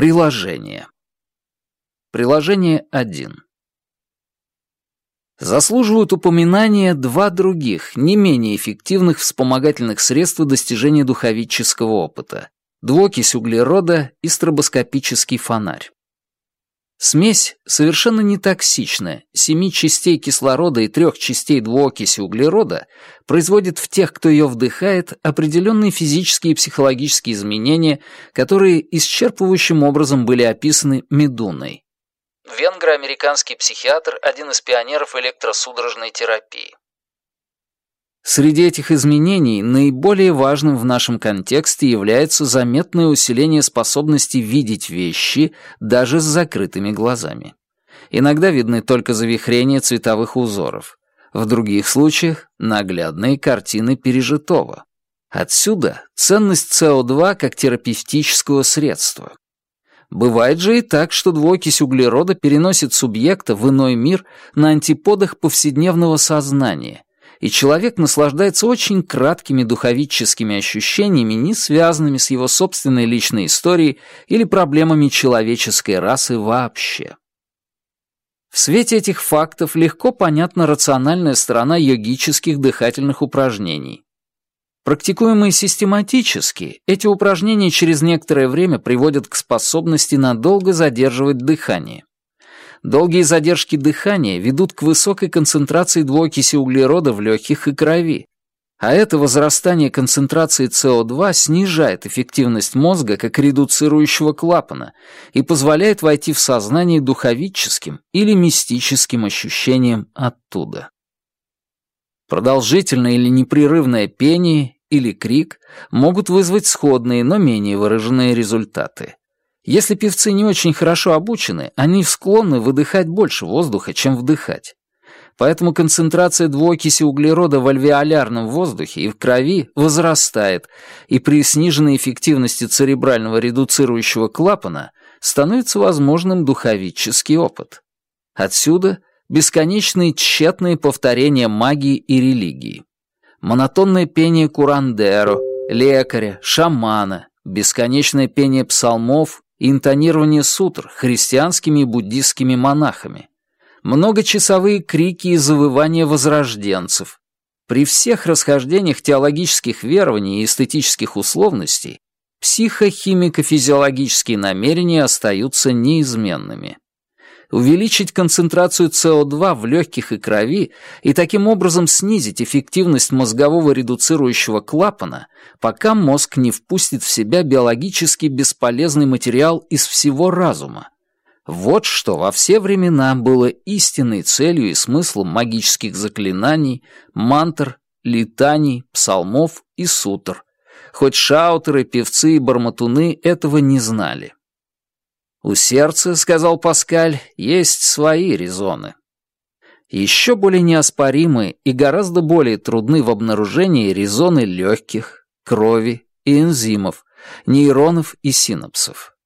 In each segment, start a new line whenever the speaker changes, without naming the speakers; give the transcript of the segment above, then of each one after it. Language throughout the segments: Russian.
Приложение. Приложение 1. Заслуживают упоминания два других, не менее эффективных вспомогательных средства достижения духовического опыта — двуокись углерода и стробоскопический фонарь. Смесь совершенно не токсичная, семи частей кислорода и трех частей двуокиси углерода производит в тех, кто ее вдыхает, определенные физические и психологические изменения, которые исчерпывающим образом были описаны Медуной. Венгро-американский психиатр, один из пионеров электросудорожной терапии. Среди этих изменений наиболее важным в нашем контексте является заметное усиление способности видеть вещи даже с закрытыми глазами. Иногда видны только завихрения цветовых узоров. В других случаях — наглядные картины пережитого. Отсюда ценность СО2 как терапевтического средства. Бывает же и так, что двуокись углерода переносит субъекта в иной мир на антиподах повседневного сознания, и человек наслаждается очень краткими духовическими ощущениями, не связанными с его собственной личной историей или проблемами человеческой расы вообще. В свете этих фактов легко понятна рациональная сторона йогических дыхательных упражнений. Практикуемые систематически, эти упражнения через некоторое время приводят к способности надолго задерживать дыхание. Долгие задержки дыхания ведут к высокой концентрации двуокиси углерода в легких и крови, а это возрастание концентрации СО2 снижает эффективность мозга как редуцирующего клапана и позволяет войти в сознание духовическим или мистическим ощущением оттуда. Продолжительное или непрерывное пение или крик могут вызвать сходные, но менее выраженные результаты. Если певцы не очень хорошо обучены, они склонны выдыхать больше воздуха, чем вдыхать. Поэтому концентрация двуокиси углерода в альвеолярном воздухе и в крови возрастает, и при сниженной эффективности церебрального редуцирующего клапана становится возможным духовический опыт. Отсюда бесконечные тщетные повторения магии и религии. Монотонное пение курандеро, лекаря, шамана, бесконечное пение псалмов интонирование сутр христианскими и буддистскими монахами, многочасовые крики и завывания возрожденцев. При всех расхождениях теологических верований и эстетических условностей психохимико-физиологические намерения остаются неизменными увеличить концентрацию СО2 в легких и крови и таким образом снизить эффективность мозгового редуцирующего клапана, пока мозг не впустит в себя биологически бесполезный материал из всего разума. Вот что во все времена было истинной целью и смыслом магических заклинаний, мантр, летаний, псалмов и сутр, хоть шаутеры, певцы и барматуны этого не знали. У сердца, сказал Паскаль, есть свои резоны. Еще более неоспоримы и гораздо более трудны в обнаружении резоны легких, крови и энзимов, нейронов и синапсов.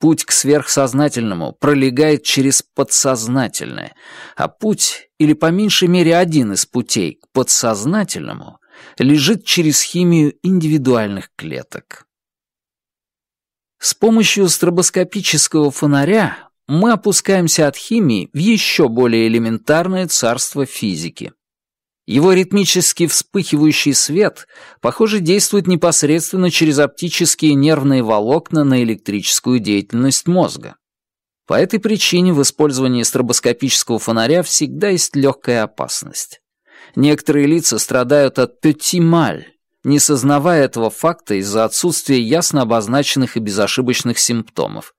Путь к сверхсознательному пролегает через подсознательное, а путь, или по меньшей мере один из путей к подсознательному, лежит через химию индивидуальных клеток. С помощью стробоскопического фонаря мы опускаемся от химии в еще более элементарное царство физики. Его ритмически вспыхивающий свет, похоже, действует непосредственно через оптические нервные волокна на электрическую деятельность мозга. По этой причине в использовании стробоскопического фонаря всегда есть легкая опасность. Некоторые лица страдают от петималь, не сознавая этого факта из-за отсутствия ясно обозначенных и безошибочных симптомов.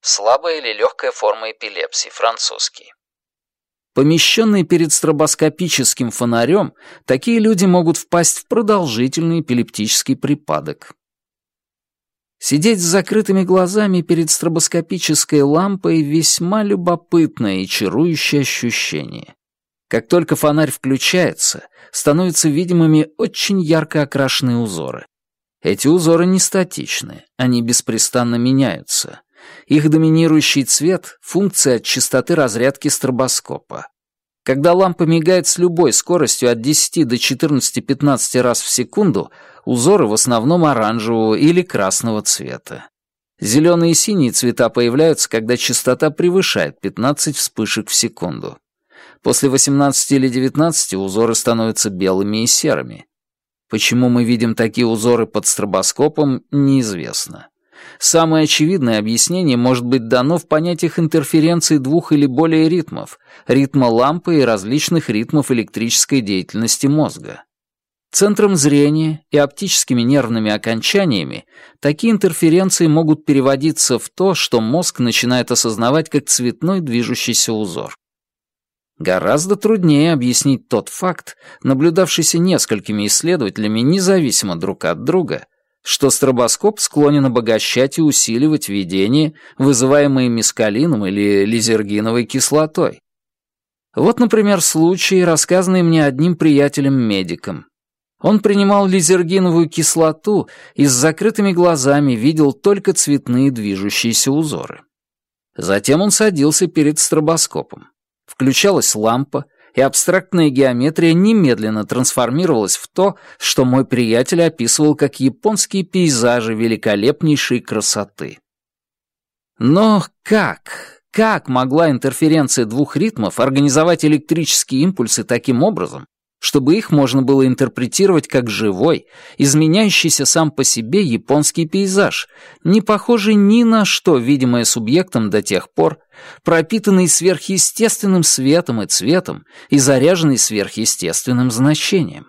Слабая или легкая форма эпилепсии, французский. Помещенные перед стробоскопическим фонарем, такие люди могут впасть в продолжительный эпилептический припадок. Сидеть с закрытыми глазами перед стробоскопической лампой — весьма любопытное и чарующее ощущение. Как только фонарь включается, становятся видимыми очень ярко окрашенные узоры. Эти узоры не статичны, они беспрестанно меняются. Их доминирующий цвет — функция от частоты разрядки стробоскопа. Когда лампа мигает с любой скоростью от 10 до 14-15 раз в секунду, узоры в основном оранжевого или красного цвета. Зеленые и синие цвета появляются, когда частота превышает 15 вспышек в секунду. После 18 или 19 узоры становятся белыми и серыми. Почему мы видим такие узоры под стробоскопом, неизвестно. Самое очевидное объяснение может быть дано в понятиях интерференции двух или более ритмов, ритма лампы и различных ритмов электрической деятельности мозга. Центром зрения и оптическими нервными окончаниями такие интерференции могут переводиться в то, что мозг начинает осознавать как цветной движущийся узор. Гораздо труднее объяснить тот факт, наблюдавшийся несколькими исследователями независимо друг от друга, что стробоскоп склонен обогащать и усиливать видение, вызываемое мискалином или лизергиновой кислотой. Вот, например, случай, рассказанный мне одним приятелем-медиком. Он принимал лизергиновую кислоту и с закрытыми глазами видел только цветные движущиеся узоры. Затем он садился перед стробоскопом. Включалась лампа, и абстрактная геометрия немедленно трансформировалась в то, что мой приятель описывал как японские пейзажи великолепнейшей красоты. Но как, как могла интерференция двух ритмов организовать электрические импульсы таким образом, чтобы их можно было интерпретировать как живой, изменяющийся сам по себе японский пейзаж, не похожий ни на что, видимое субъектом до тех пор, пропитанный сверхъестественным светом и цветом и заряженный сверхъестественным значением.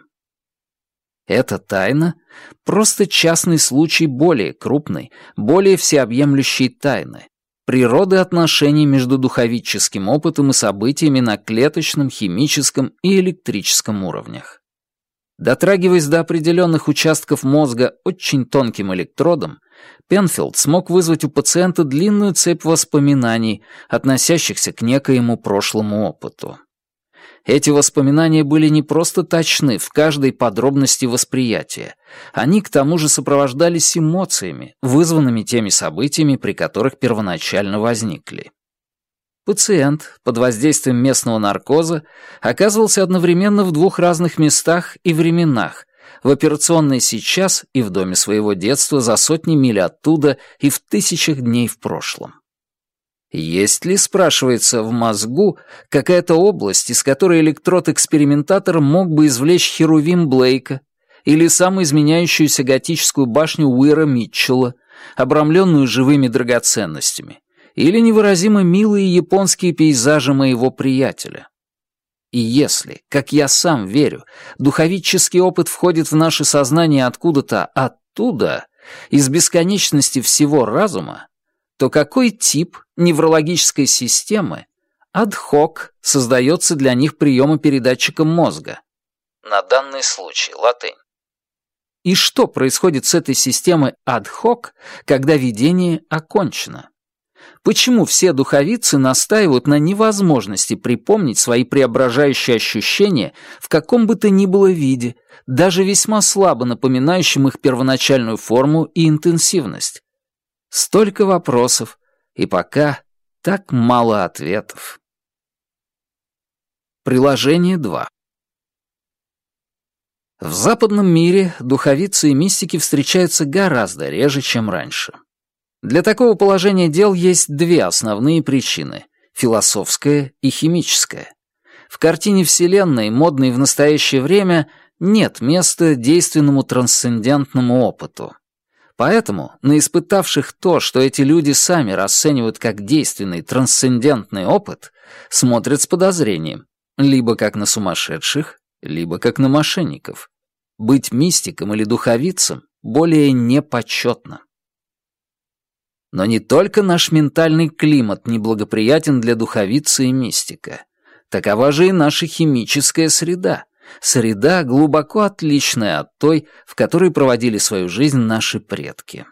Эта тайна — просто частный случай более крупной, более всеобъемлющей тайны, природы отношений между духовическим опытом и событиями на клеточном, химическом и электрическом уровнях. Дотрагиваясь до определенных участков мозга очень тонким электродом, Пенфилд смог вызвать у пациента длинную цепь воспоминаний, относящихся к некоему прошлому опыту. Эти воспоминания были не просто точны в каждой подробности восприятия. Они к тому же сопровождались эмоциями, вызванными теми событиями, при которых первоначально возникли. Пациент под воздействием местного наркоза оказывался одновременно в двух разных местах и временах, в операционной сейчас и в доме своего детства за сотни миль оттуда и в тысячах дней в прошлом. Есть ли, спрашивается, в мозгу какая-то область, из которой электрод-экспериментатор мог бы извлечь Херувим Блейка или самоизменяющуюся готическую башню Уира Митчелла, обрамленную живыми драгоценностями, или невыразимо милые японские пейзажи моего приятеля? И если, как я сам верю, духовический опыт входит в наше сознание откуда-то оттуда, из бесконечности всего разума, то какой тип неврологической системы ad-hoc создается для них приемопередатчиком мозга? На данный случай латынь. И что происходит с этой системой ad-hoc, когда видение окончено? Почему все духовицы настаивают на невозможности припомнить свои преображающие ощущения в каком бы то ни было виде, даже весьма слабо напоминающем их первоначальную форму и интенсивность? Столько вопросов, и пока так мало ответов. Приложение 2. В западном мире духовицы и мистики встречаются гораздо реже, чем раньше. Для такого положения дел есть две основные причины — философская и химическая. В картине Вселенной, модной в настоящее время, нет места действенному трансцендентному опыту. Поэтому на испытавших то, что эти люди сами расценивают как действенный трансцендентный опыт, смотрят с подозрением, либо как на сумасшедших, либо как на мошенников. Быть мистиком или духовицем более непочетно. Но не только наш ментальный климат неблагоприятен для духовицы и мистика. Такова же и наша химическая среда — Среда глубоко отличная от той, в которой проводили свою жизнь наши предки.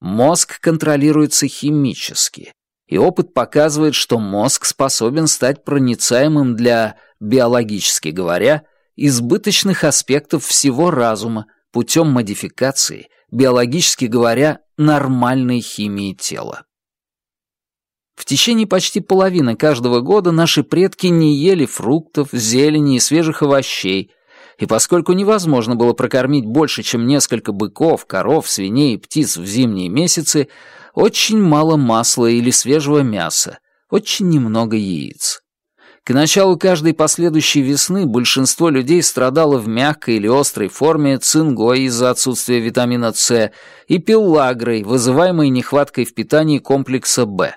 Мозг контролируется химически, и опыт показывает, что мозг способен стать проницаемым для, биологически говоря, избыточных аспектов всего разума путем модификации, биологически говоря, нормальной химии тела. В течение почти половины каждого года наши предки не ели фруктов, зелени и свежих овощей, И поскольку невозможно было прокормить больше, чем несколько быков, коров, свиней и птиц в зимние месяцы, очень мало масла или свежего мяса, очень немного яиц. К началу каждой последующей весны большинство людей страдало в мягкой или острой форме цингой из-за отсутствия витамина С и пиллагрой, вызываемой нехваткой в питании комплекса В.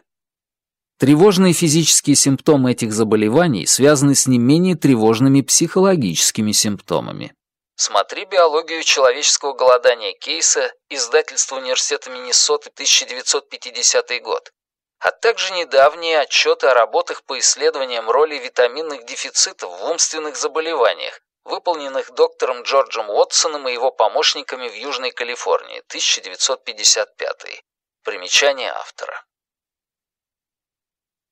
Тревожные физические симптомы этих заболеваний связаны с не менее тревожными психологическими симптомами. Смотри «Биологию человеческого голодания» Кейса, издательство Университета Миннесоты, 1950 год, а также недавние отчеты о работах по исследованиям роли витаминных дефицитов в умственных заболеваниях, выполненных доктором Джорджем Уотсоном и его помощниками в Южной Калифорнии, 1955. Примечание автора.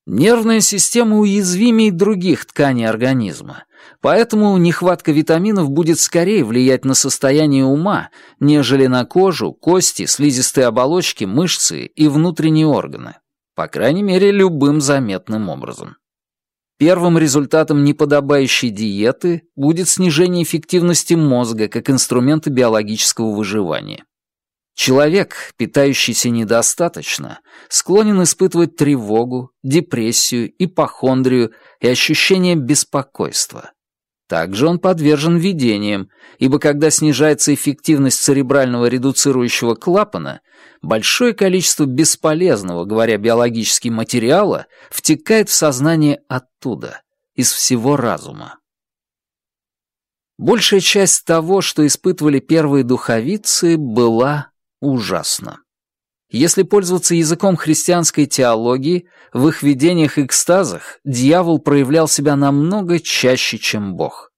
Нервная система уязвимее других тканей организма, поэтому нехватка витаминов будет скорее влиять на состояние ума, нежели на кожу, кости, слизистые оболочки, мышцы и внутренние органы. По крайней мере, любым заметным образом. Первым результатом неподобающей диеты будет снижение эффективности мозга как инструмента биологического выживания. Человек, питающийся недостаточно, склонен испытывать тревогу, депрессию, ипохондрию и ощущение беспокойства. Также он подвержен видениям, ибо когда снижается эффективность церебрального редуцирующего клапана, большое количество бесполезного, говоря биологически, материала втекает в сознание оттуда, из всего разума. Большая часть того, что испытывали первые духовицы, была ужасно. Если пользоваться языком христианской теологии, в их видениях-экстазах дьявол проявлял себя намного чаще, чем Бог.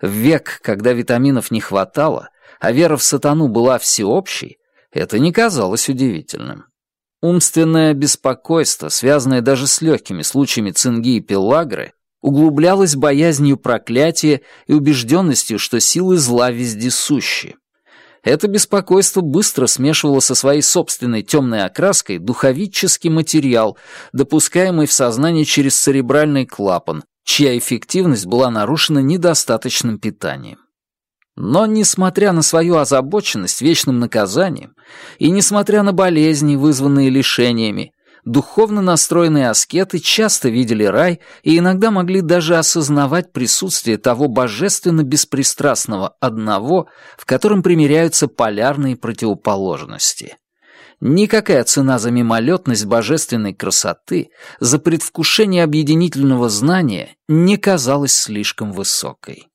В век, когда витаминов не хватало, а вера в сатану была всеобщей, это не казалось удивительным. Умственное беспокойство, связанное даже с легкими случаями цинги и пелагры, углублялось боязнью проклятия и убежденностью, что силы зла вездесущи это беспокойство быстро смешивало со своей собственной темной окраской духовический материал, допускаемый в сознание через церебральный клапан, чья эффективность была нарушена недостаточным питанием. Но, несмотря на свою озабоченность вечным наказанием и несмотря на болезни, вызванные лишениями, духовно настроенные аскеты часто видели рай и иногда могли даже осознавать присутствие того божественно-беспристрастного одного, в котором примиряются полярные противоположности. Никакая цена за мимолетность божественной красоты, за предвкушение объединительного знания не казалась слишком высокой.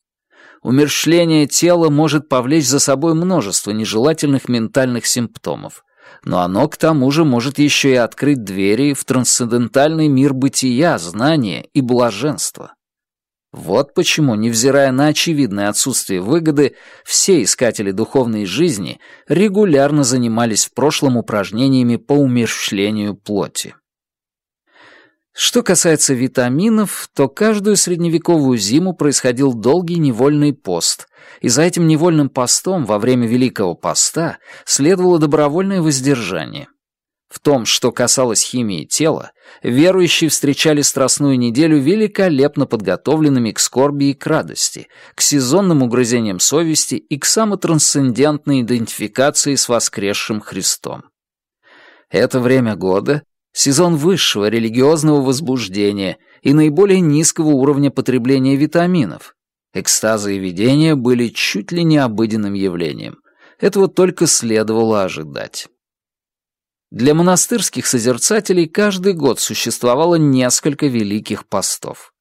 Умерщвление тела может повлечь за собой множество нежелательных ментальных симптомов, но оно к тому же может еще и открыть двери в трансцендентальный мир бытия, знания и блаженства. Вот почему, невзирая на очевидное отсутствие выгоды, все искатели духовной жизни регулярно занимались в прошлом упражнениями по умерщвлению плоти. Что касается витаминов, то каждую средневековую зиму происходил долгий невольный пост, и за этим невольным постом во время Великого Поста следовало добровольное воздержание. В том, что касалось химии тела, верующие встречали Страстную неделю великолепно подготовленными к скорби и к радости, к сезонным угрызениям совести и к самотрансцендентной идентификации с воскресшим Христом. Это время года сезон высшего религиозного возбуждения и наиболее низкого уровня потребления витаминов. Экстазы и видения были чуть ли не обыденным явлением. Этого только следовало ожидать. Для монастырских созерцателей каждый год существовало несколько великих постов.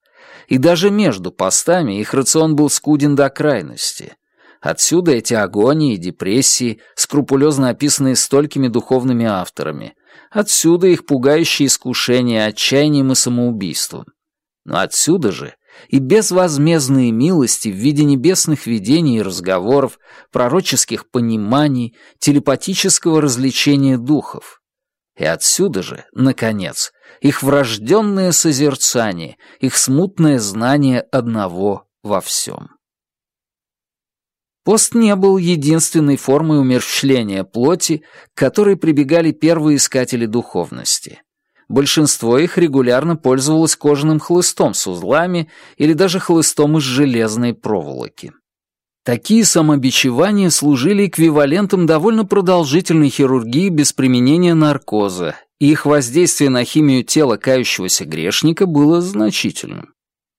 И даже между постами их рацион был скуден до крайности. Отсюда эти агонии и депрессии, скрупулезно описанные столькими духовными авторами — Отсюда их пугающие искушения отчаянием и самоубийством. Но отсюда же и безвозмездные милости в виде небесных видений и разговоров, пророческих пониманий, телепатического развлечения духов. И отсюда же, наконец, их врожденное созерцание, их смутное знание одного во всем. Пост не был единственной формой умерщвления плоти, к которой прибегали первые искатели духовности. Большинство их регулярно пользовалось кожаным хлыстом с узлами или даже хлыстом из железной проволоки. Такие самобичевания служили эквивалентом довольно продолжительной хирургии без применения наркоза, и их воздействие на химию тела кающегося грешника было значительным.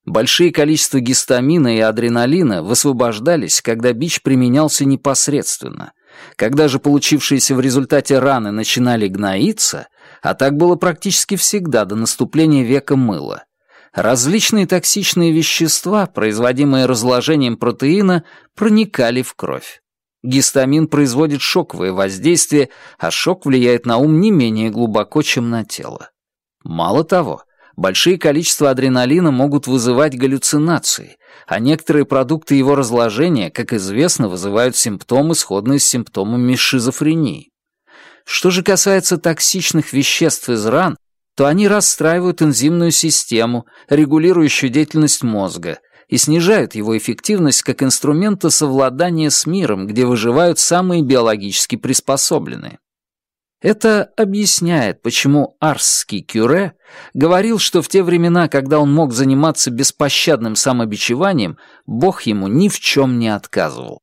Большие количества гистамина и адреналина высвобождались, когда бич применялся непосредственно. Когда же получившиеся в результате раны начинали гноиться, а так было практически всегда до наступления века мыла, различные токсичные вещества, производимые разложением протеина, проникали в кровь. Гистамин производит шоковое воздействие, а шок влияет на ум не менее глубоко, чем на тело. Мало того, большие количества адреналина могут вызывать галлюцинации, а некоторые продукты его разложения, как известно, вызывают симптомы, сходные с симптомами шизофрении. Что же касается токсичных веществ из ран, то они расстраивают энзимную систему, регулирующую деятельность мозга, и снижают его эффективность как инструмента совладания с миром, где выживают самые биологически приспособленные. Это объясняет, почему арсский кюре говорил, что в те времена, когда он мог заниматься беспощадным самобичеванием, Бог ему ни в чем не отказывал.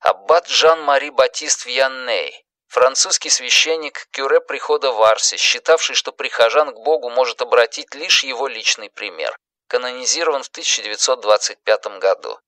Аббат Жан-Мари Батист Вьянней, французский священник, кюре прихода в Арсе, считавший, что прихожан к Богу может обратить лишь его личный пример, канонизирован в 1925 году.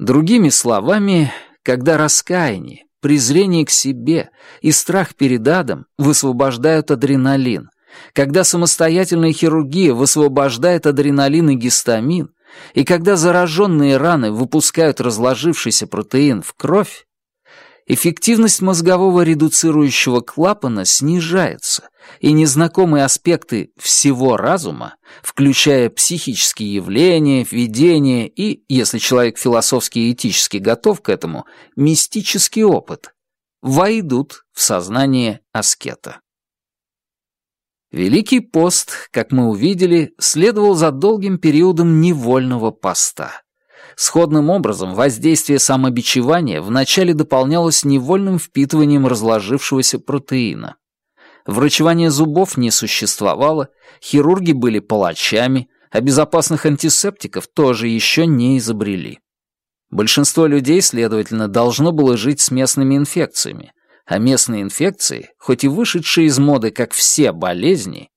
Другими словами, когда раскаяние, презрение к себе и страх перед адом высвобождают адреналин, когда самостоятельная хирургия высвобождает адреналин и гистамин, и когда зараженные раны выпускают разложившийся протеин в кровь, эффективность мозгового редуцирующего клапана снижается, и незнакомые аспекты всего разума, включая психические явления, видения и, если человек философски и этически готов к этому, мистический опыт, войдут в сознание аскета. Великий пост, как мы увидели, следовал за долгим периодом невольного поста. Сходным образом воздействие самобичевания вначале дополнялось невольным впитыванием разложившегося протеина. Врачевания зубов не существовало, хирурги были палачами, а безопасных антисептиков тоже еще не изобрели. Большинство людей, следовательно, должно было жить с местными инфекциями, а местные инфекции, хоть и вышедшие из моды, как все болезни,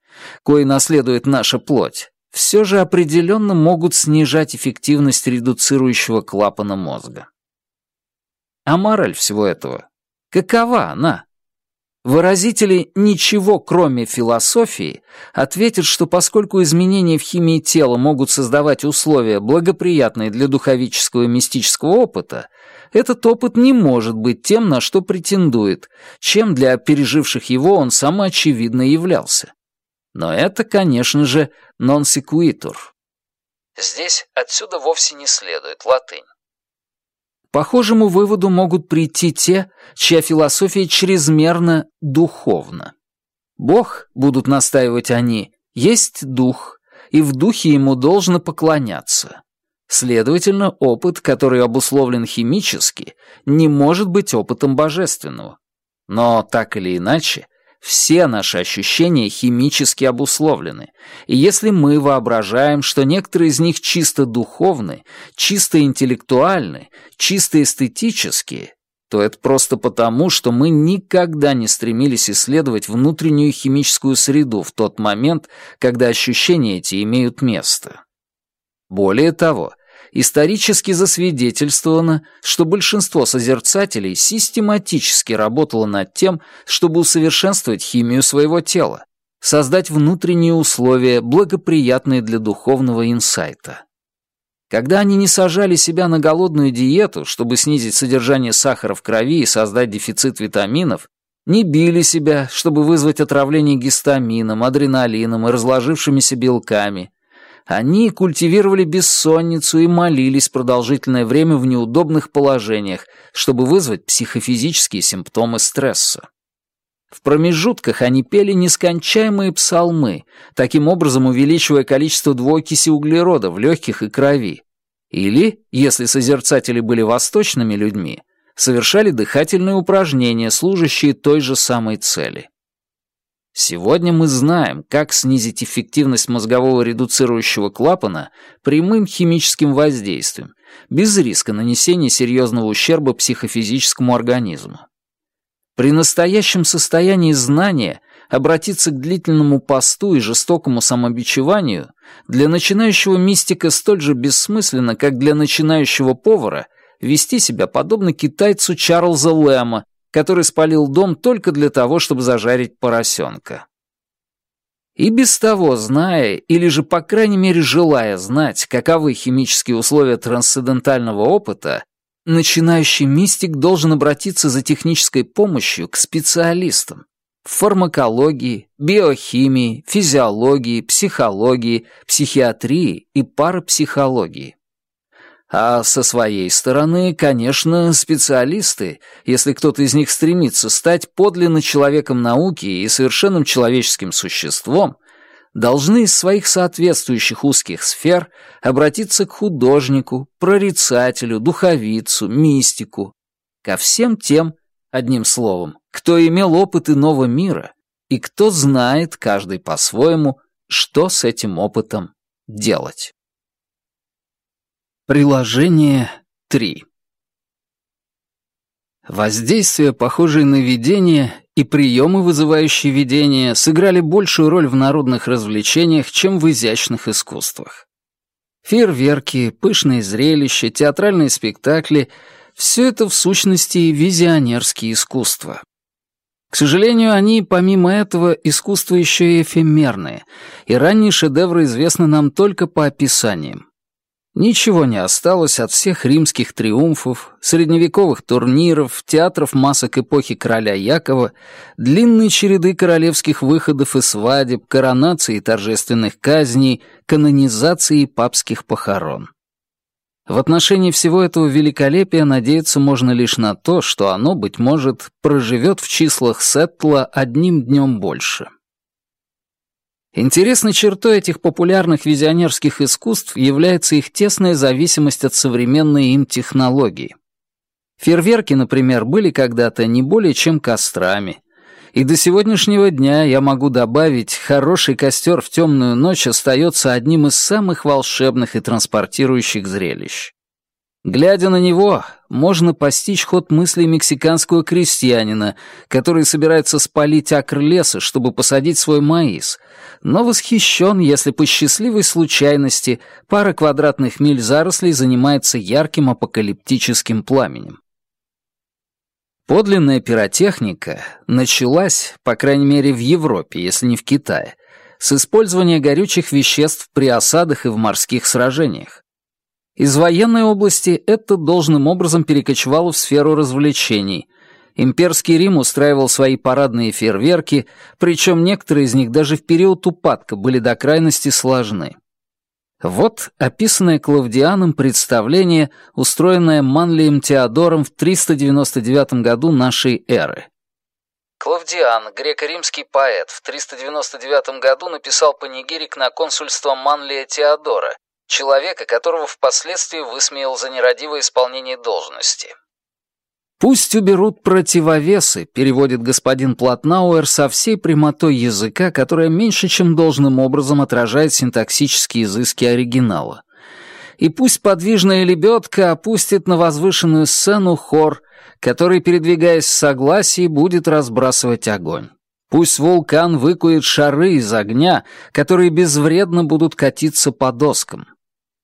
кои наследует наша плоть, все же определенно могут снижать эффективность редуцирующего клапана мозга. А мораль всего этого? Какова она? Выразители «ничего, кроме философии» ответят, что поскольку изменения в химии тела могут создавать условия, благоприятные для духовического и мистического опыта, этот опыт не может быть тем, на что претендует, чем для переживших его он самоочевидно являлся. Но это, конечно же, non sequitur. Здесь отсюда вовсе не следует латынь похожему выводу могут прийти те, чья философия чрезмерно духовна. Бог, будут настаивать они, есть дух, и в духе ему должно поклоняться. Следовательно, опыт, который обусловлен химически, не может быть опытом божественного. Но так или иначе, все наши ощущения химически обусловлены, и если мы воображаем, что некоторые из них чисто духовны, чисто интеллектуальны, чисто эстетические, то это просто потому, что мы никогда не стремились исследовать внутреннюю химическую среду в тот момент, когда ощущения эти имеют место. Более того, исторически засвидетельствовано, что большинство созерцателей систематически работало над тем, чтобы усовершенствовать химию своего тела, создать внутренние условия, благоприятные для духовного инсайта. Когда они не сажали себя на голодную диету, чтобы снизить содержание сахара в крови и создать дефицит витаминов, не били себя, чтобы вызвать отравление гистамином, адреналином и разложившимися белками, они культивировали бессонницу и молились продолжительное время в неудобных положениях, чтобы вызвать психофизические симптомы стресса. В промежутках они пели нескончаемые псалмы, таким образом увеличивая количество двуокиси углерода в легких и крови. Или, если созерцатели были восточными людьми, совершали дыхательные упражнения, служащие той же самой цели. Сегодня мы знаем, как снизить эффективность мозгового редуцирующего клапана прямым химическим воздействием, без риска нанесения серьезного ущерба психофизическому организму. При настоящем состоянии знания обратиться к длительному посту и жестокому самобичеванию для начинающего мистика столь же бессмысленно, как для начинающего повара вести себя подобно китайцу Чарльза Лэма, который спалил дом только для того, чтобы зажарить поросенка. И без того, зная, или же по крайней мере желая знать, каковы химические условия трансцендентального опыта, начинающий мистик должен обратиться за технической помощью к специалистам в фармакологии, биохимии, физиологии, психологии, психиатрии и парапсихологии. А со своей стороны, конечно, специалисты, если кто-то из них стремится стать подлинно человеком науки и совершенным человеческим существом, должны из своих соответствующих узких сфер обратиться к художнику, прорицателю, духовицу, мистику, ко всем тем, одним словом, кто имел опыт иного мира и кто знает, каждый по-своему, что с этим опытом делать. Приложение 3 Воздействия, похожие на видение, и приемы, вызывающие видение, сыграли большую роль в народных развлечениях, чем в изящных искусствах. Фейерверки, пышные зрелища, театральные спектакли — все это в сущности визионерские искусства. К сожалению, они, помимо этого, искусства еще и эфемерные, и ранние шедевры известны нам только по описаниям. Ничего не осталось от всех римских триумфов, средневековых турниров, театров масок эпохи короля Якова, длинной череды королевских выходов и свадеб, коронаций и торжественных казней, канонизации и папских похорон. В отношении всего этого великолепия надеяться можно лишь на то, что оно, быть может, проживет в числах Сеттла одним днем больше. Интересной чертой этих популярных визионерских искусств является их тесная зависимость от современной им технологии. Фейерверки, например, были когда-то не более чем кострами. И до сегодняшнего дня я могу добавить, хороший костер в темную ночь остается одним из самых волшебных и транспортирующих зрелищ. Глядя на него, можно постичь ход мыслей мексиканского крестьянина, который собирается спалить акр леса, чтобы посадить свой маис, но восхищен, если по счастливой случайности пара квадратных миль зарослей занимается ярким апокалиптическим пламенем. Подлинная пиротехника началась, по крайней мере в Европе, если не в Китае, с использования горючих веществ при осадах и в морских сражениях. Из военной области это должным образом перекочевало в сферу развлечений. Имперский Рим устраивал свои парадные фейерверки, причем некоторые из них даже в период упадка были до крайности сложны. Вот описанное Клавдианом представление, устроенное Манлием Теодором в 399 году нашей эры. Клавдиан, греко-римский поэт, в 399 году написал панигирик на консульство Манлия Теодора, человека, которого впоследствии высмеял за нерадивое исполнение должности. «Пусть уберут противовесы», — переводит господин Платнауэр со всей прямотой языка, которая меньше чем должным образом отражает синтаксические изыски оригинала. И пусть подвижная лебедка опустит на возвышенную сцену хор, который, передвигаясь в согласии, будет разбрасывать огонь. Пусть вулкан выкует шары из огня, которые безвредно будут катиться по доскам.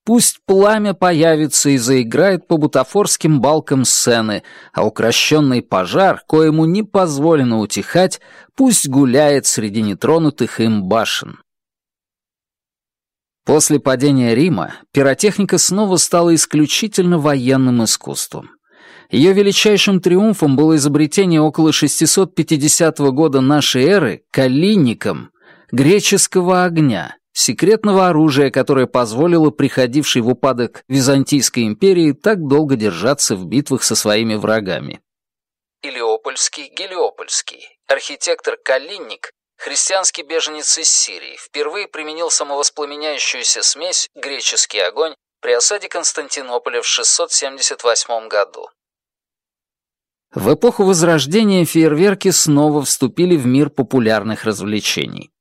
Пусть пламя появится и заиграет по бутафорским балкам сцены, а укращенный пожар, коему не позволено утихать, пусть гуляет среди нетронутых им башен. После падения Рима пиротехника снова стала исключительно военным искусством. Ее величайшим триумфом было изобретение около 650 года нашей эры калинником греческого огня — секретного оружия, которое позволило приходившей в упадок Византийской империи так долго держаться в битвах со своими врагами. Илиопольский, Гелиопольский. Архитектор Калинник, христианский беженец из Сирии, впервые применил самовоспламеняющуюся смесь «греческий огонь» при осаде Константинополя в 678 году. В эпоху Возрождения фейерверки снова вступили в мир популярных развлечений.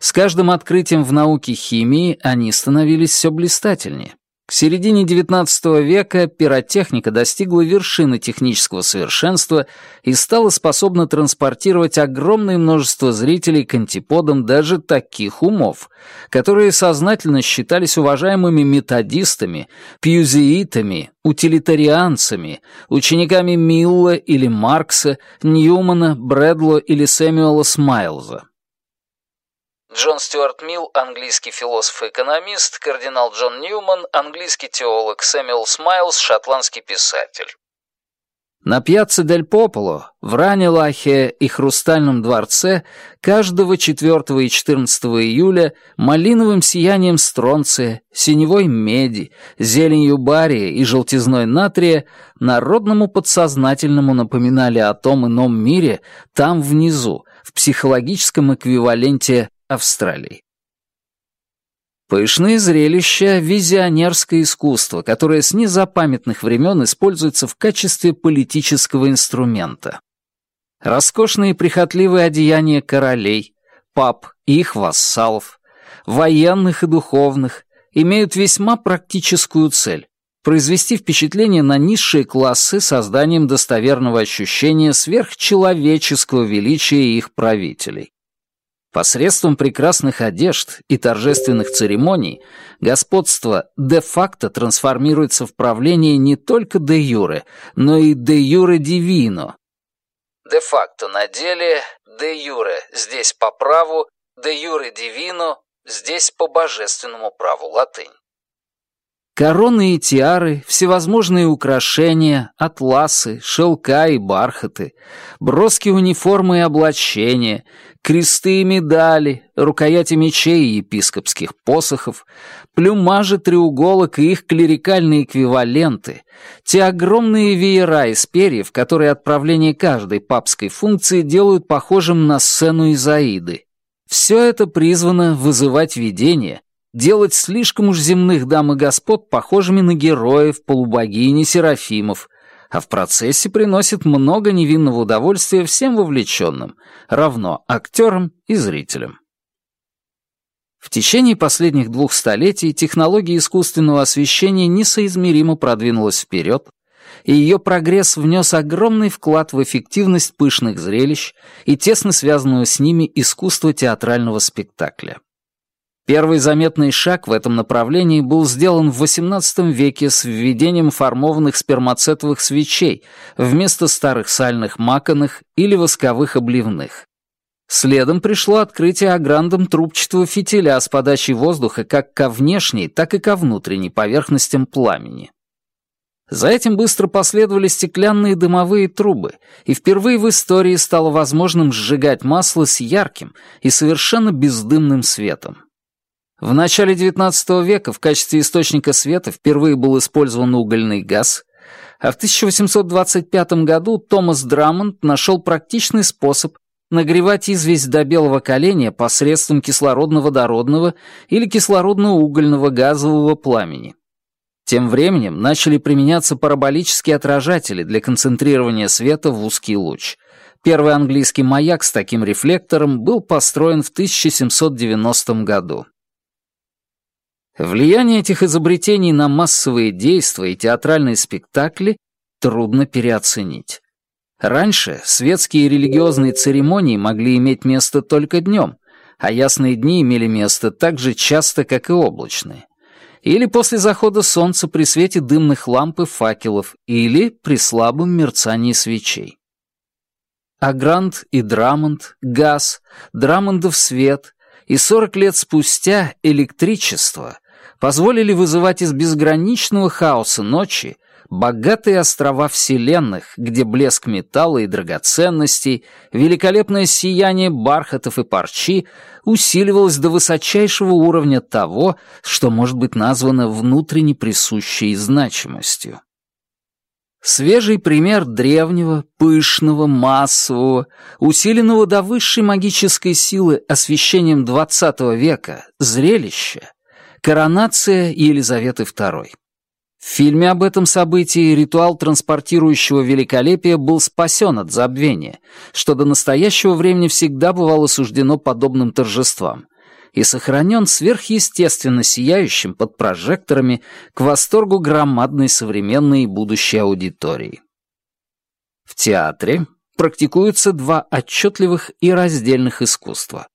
С каждым открытием в науке химии они становились все блистательнее. К середине XIX века пиротехника достигла вершины технического совершенства и стала способна транспортировать огромное множество зрителей к антиподам даже таких умов, которые сознательно считались уважаемыми методистами, пьюзеитами, утилитарианцами, учениками Милла или Маркса, Ньюмана, Брэдло или Сэмюэла Смайлза.
Джон Стюарт Милл, английский философ-экономист, кардинал Джон Ньюман, английский теолог, Сэмюэл Смайлс, шотландский писатель.
На пьяце Дель Пополо, в Ранелахе и Хрустальном дворце каждого 4 и 14 июля малиновым сиянием стронция, синевой меди, зеленью бария и желтизной натрия народному подсознательному напоминали о том ином мире там внизу, в психологическом эквиваленте Австралии. Пышные зрелища — визионерское искусство, которое с незапамятных времен используется в качестве политического инструмента. Роскошные прихотливые одеяния королей, пап и их вассалов, военных и духовных, имеют весьма практическую цель — произвести впечатление на низшие классы созданием достоверного ощущения сверхчеловеческого величия их правителей. Посредством прекрасных одежд и торжественных церемоний господство де-факто трансформируется в правление не только де-юре, но и де-юре дивино.
Де-факто на деле, де-юре здесь по праву, де-юре дивино здесь по божественному праву латынь.
Короны и тиары, всевозможные украшения, атласы, шелка и бархаты, броски униформы и облачения, кресты и медали, рукояти мечей и епископских посохов, плюмажи треуголок и их клерикальные эквиваленты, те огромные веера из перьев, которые отправление каждой папской функции делают похожим на сцену Изаиды. Все это призвано вызывать видение, делать слишком уж земных дам и господ похожими на героев, полубогини, серафимов, а в процессе приносит много невинного удовольствия всем вовлеченным, равно актерам и зрителям. В течение последних двух столетий технология искусственного освещения несоизмеримо продвинулась вперед, и ее прогресс внес огромный вклад в эффективность пышных зрелищ и тесно связанного с ними искусство театрального спектакля. Первый заметный шаг в этом направлении был сделан в XVIII веке с введением формованных спермацетовых свечей вместо старых сальных маканых или восковых обливных. Следом пришло открытие аграндом трубчатого фитиля с подачей воздуха как ко внешней, так и ко внутренней поверхностям пламени. За этим быстро последовали стеклянные дымовые трубы, и впервые в истории стало возможным сжигать масло с ярким и совершенно бездымным светом. В начале XIX века в качестве источника света впервые был использован угольный газ, а в 1825 году Томас Драмонд нашел практичный способ нагревать известь до белого коленя посредством кислородно-водородного или кислородно-угольного газового пламени. Тем временем начали применяться параболические отражатели для концентрирования света в узкий луч. Первый английский маяк с таким рефлектором был построен в 1790 году. Влияние этих изобретений на массовые действия и театральные спектакли трудно переоценить. Раньше светские и религиозные церемонии могли иметь место только днем, а ясные дни имели место так же часто, как и облачные. Или после захода солнца при свете дымных ламп и факелов, или при слабом мерцании свечей. А Грант и Драмонд, газ, Драмондов свет и 40 лет спустя электричество позволили вызывать из безграничного хаоса ночи богатые острова вселенных, где блеск металла и драгоценностей, великолепное сияние бархатов и парчи усиливалось до высочайшего уровня того, что может быть названо внутренне присущей значимостью. Свежий пример древнего, пышного, массового, усиленного до высшей магической силы освещением XX века зрелища Коронация Елизаветы II. В фильме об этом событии ритуал транспортирующего великолепия был спасен от забвения, что до настоящего времени всегда бывало суждено подобным торжествам. и сохранен сверхъестественно сияющим под прожекторами к восторгу громадной современной и будущей аудитории. В театре практикуются два отчетливых и раздельных искусства.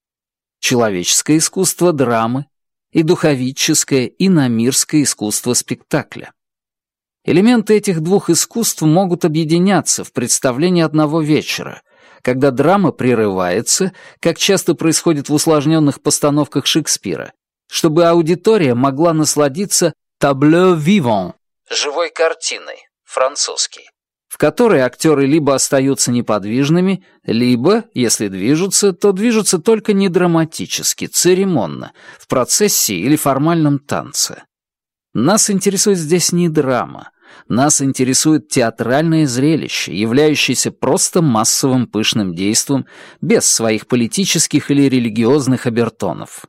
Человеческое искусство драмы и духовическое и намирское искусство спектакля. Элементы этих двух искусств могут объединяться в представлении одного вечера, когда драма прерывается, как часто происходит в усложненных постановках Шекспира, чтобы аудитория могла насладиться «табло вивон» — живой картиной, французский, в которой актеры либо остаются неподвижными, либо, если движутся, то движутся только не драматически, церемонно, в процессе или формальном танце. Нас интересует здесь не драма, нас интересует театральное зрелище, являющееся просто массовым пышным действом, без своих политических или религиозных обертонов.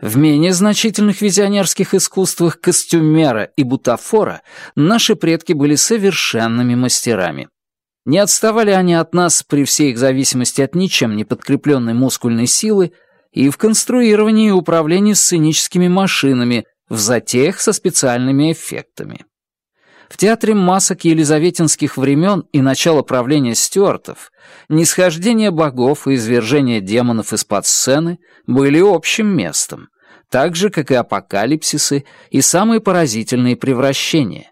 В менее значительных визионерских искусствах костюмера и бутафора наши предки были совершенными мастерами. Не отставали они от нас при всей их зависимости от ничем не подкрепленной мускульной силы и в конструировании и управлении сценическими машинами, в затеях со специальными эффектами. В театре масок елизаветинских времен и начала правления стюартов нисхождение богов и извержение демонов из-под сцены были общим местом, так же, как и апокалипсисы и самые поразительные превращения.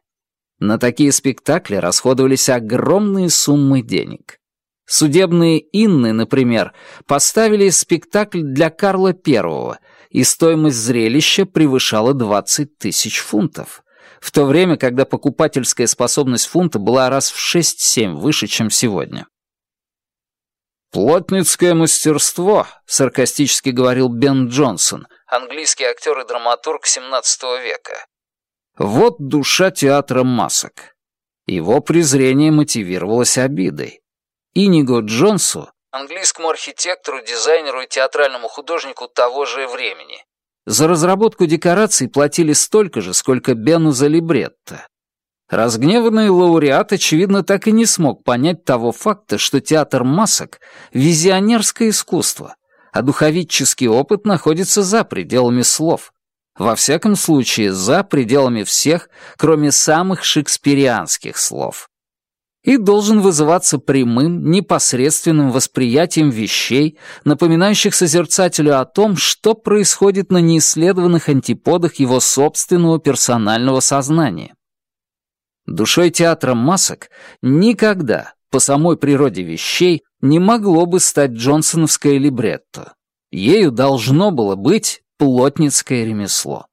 На такие спектакли расходовались огромные суммы денег. Судебные Инны, например, поставили спектакль для Карла I, и стоимость зрелища превышала 20 тысяч фунтов в то время, когда покупательская способность фунта была раз в 6-7 выше, чем сегодня. «Плотницкое мастерство», — саркастически говорил Бен Джонсон, английский актер и драматург XVII века. «Вот душа театра масок». Его презрение мотивировалось обидой. Иниго Джонсу, английскому архитектору, дизайнеру и театральному художнику того же времени, за разработку декораций платили столько же, сколько Бену за либретто. Разгневанный лауреат, очевидно, так и не смог понять того факта, что театр масок — визионерское искусство, а духовический опыт находится за пределами слов. Во всяком случае, за пределами всех, кроме самых шекспирианских слов и должен вызываться прямым, непосредственным восприятием вещей, напоминающих созерцателю о том, что происходит на неисследованных антиподах его собственного персонального сознания. Душой театра масок никогда, по самой природе вещей, не могло бы стать джонсоновское либретто. Ею должно было быть плотницкое ремесло.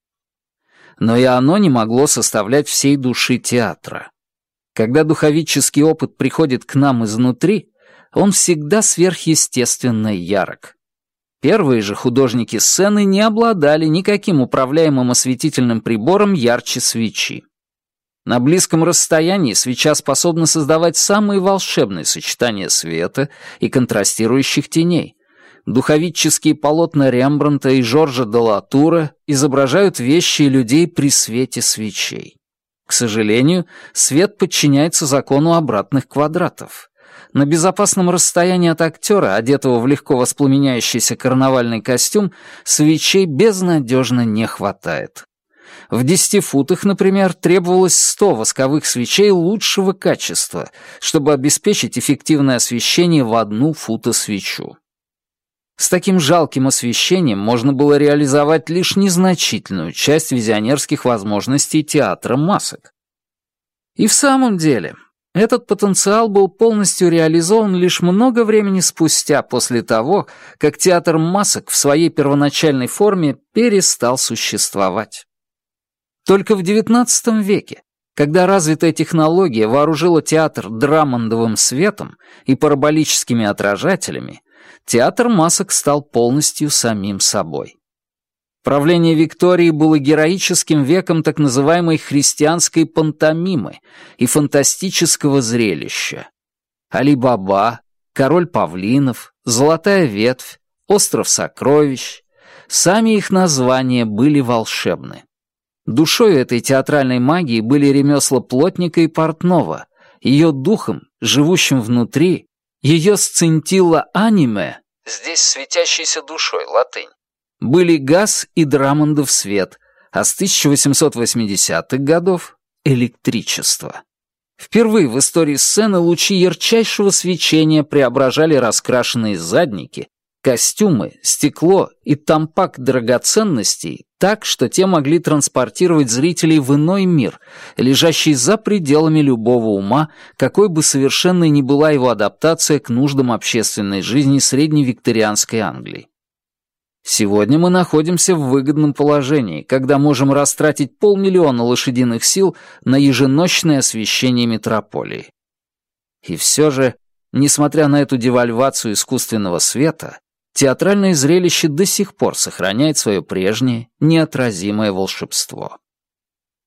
Но и оно не могло составлять всей души театра. Когда духовический опыт приходит к нам изнутри, он всегда сверхъестественно ярок. Первые же художники сцены не обладали никаким управляемым осветительным прибором ярче свечи. На близком расстоянии свеча способна создавать самые волшебные сочетания света и контрастирующих теней. Духовические полотна Рембрандта и Жоржа де Латура изображают вещи и людей при свете свечей. К сожалению, свет подчиняется закону обратных квадратов. На безопасном расстоянии от актера, одетого в легко воспламеняющийся карнавальный костюм, свечей безнадежно не хватает. В десяти футах, например, требовалось сто восковых свечей лучшего качества, чтобы обеспечить эффективное освещение в одну футосвечу. С таким жалким освещением можно было реализовать лишь незначительную часть визионерских возможностей театра масок. И в самом деле, этот потенциал был полностью реализован лишь много времени спустя после того, как театр масок в своей первоначальной форме перестал существовать. Только в XIX веке, когда развитая технология вооружила театр драмондовым светом и параболическими отражателями, театр масок стал полностью самим собой. Правление Виктории было героическим веком так называемой христианской пантомимы и фантастического зрелища. Али-Баба, Король Павлинов, Золотая ветвь, Остров сокровищ — сами их названия были волшебны. Душой этой театральной магии были ремесла плотника и портного, ее духом, живущим внутри, ее сцинтилла аниме, здесь светящейся душой, латынь, были газ и Драмондов свет, а с 1880-х годов — электричество. Впервые в истории сцены лучи ярчайшего свечения преображали раскрашенные задники, костюмы, стекло и тампак драгоценностей так, что те могли транспортировать зрителей в иной мир, лежащий за пределами любого ума, какой бы совершенной ни была его адаптация к нуждам общественной жизни средневикторианской Англии. Сегодня мы находимся в выгодном положении, когда можем растратить полмиллиона лошадиных сил на еженочное освещение метрополии. И все же, несмотря на эту девальвацию искусственного света, театральное зрелище до сих пор сохраняет свое прежнее, неотразимое волшебство.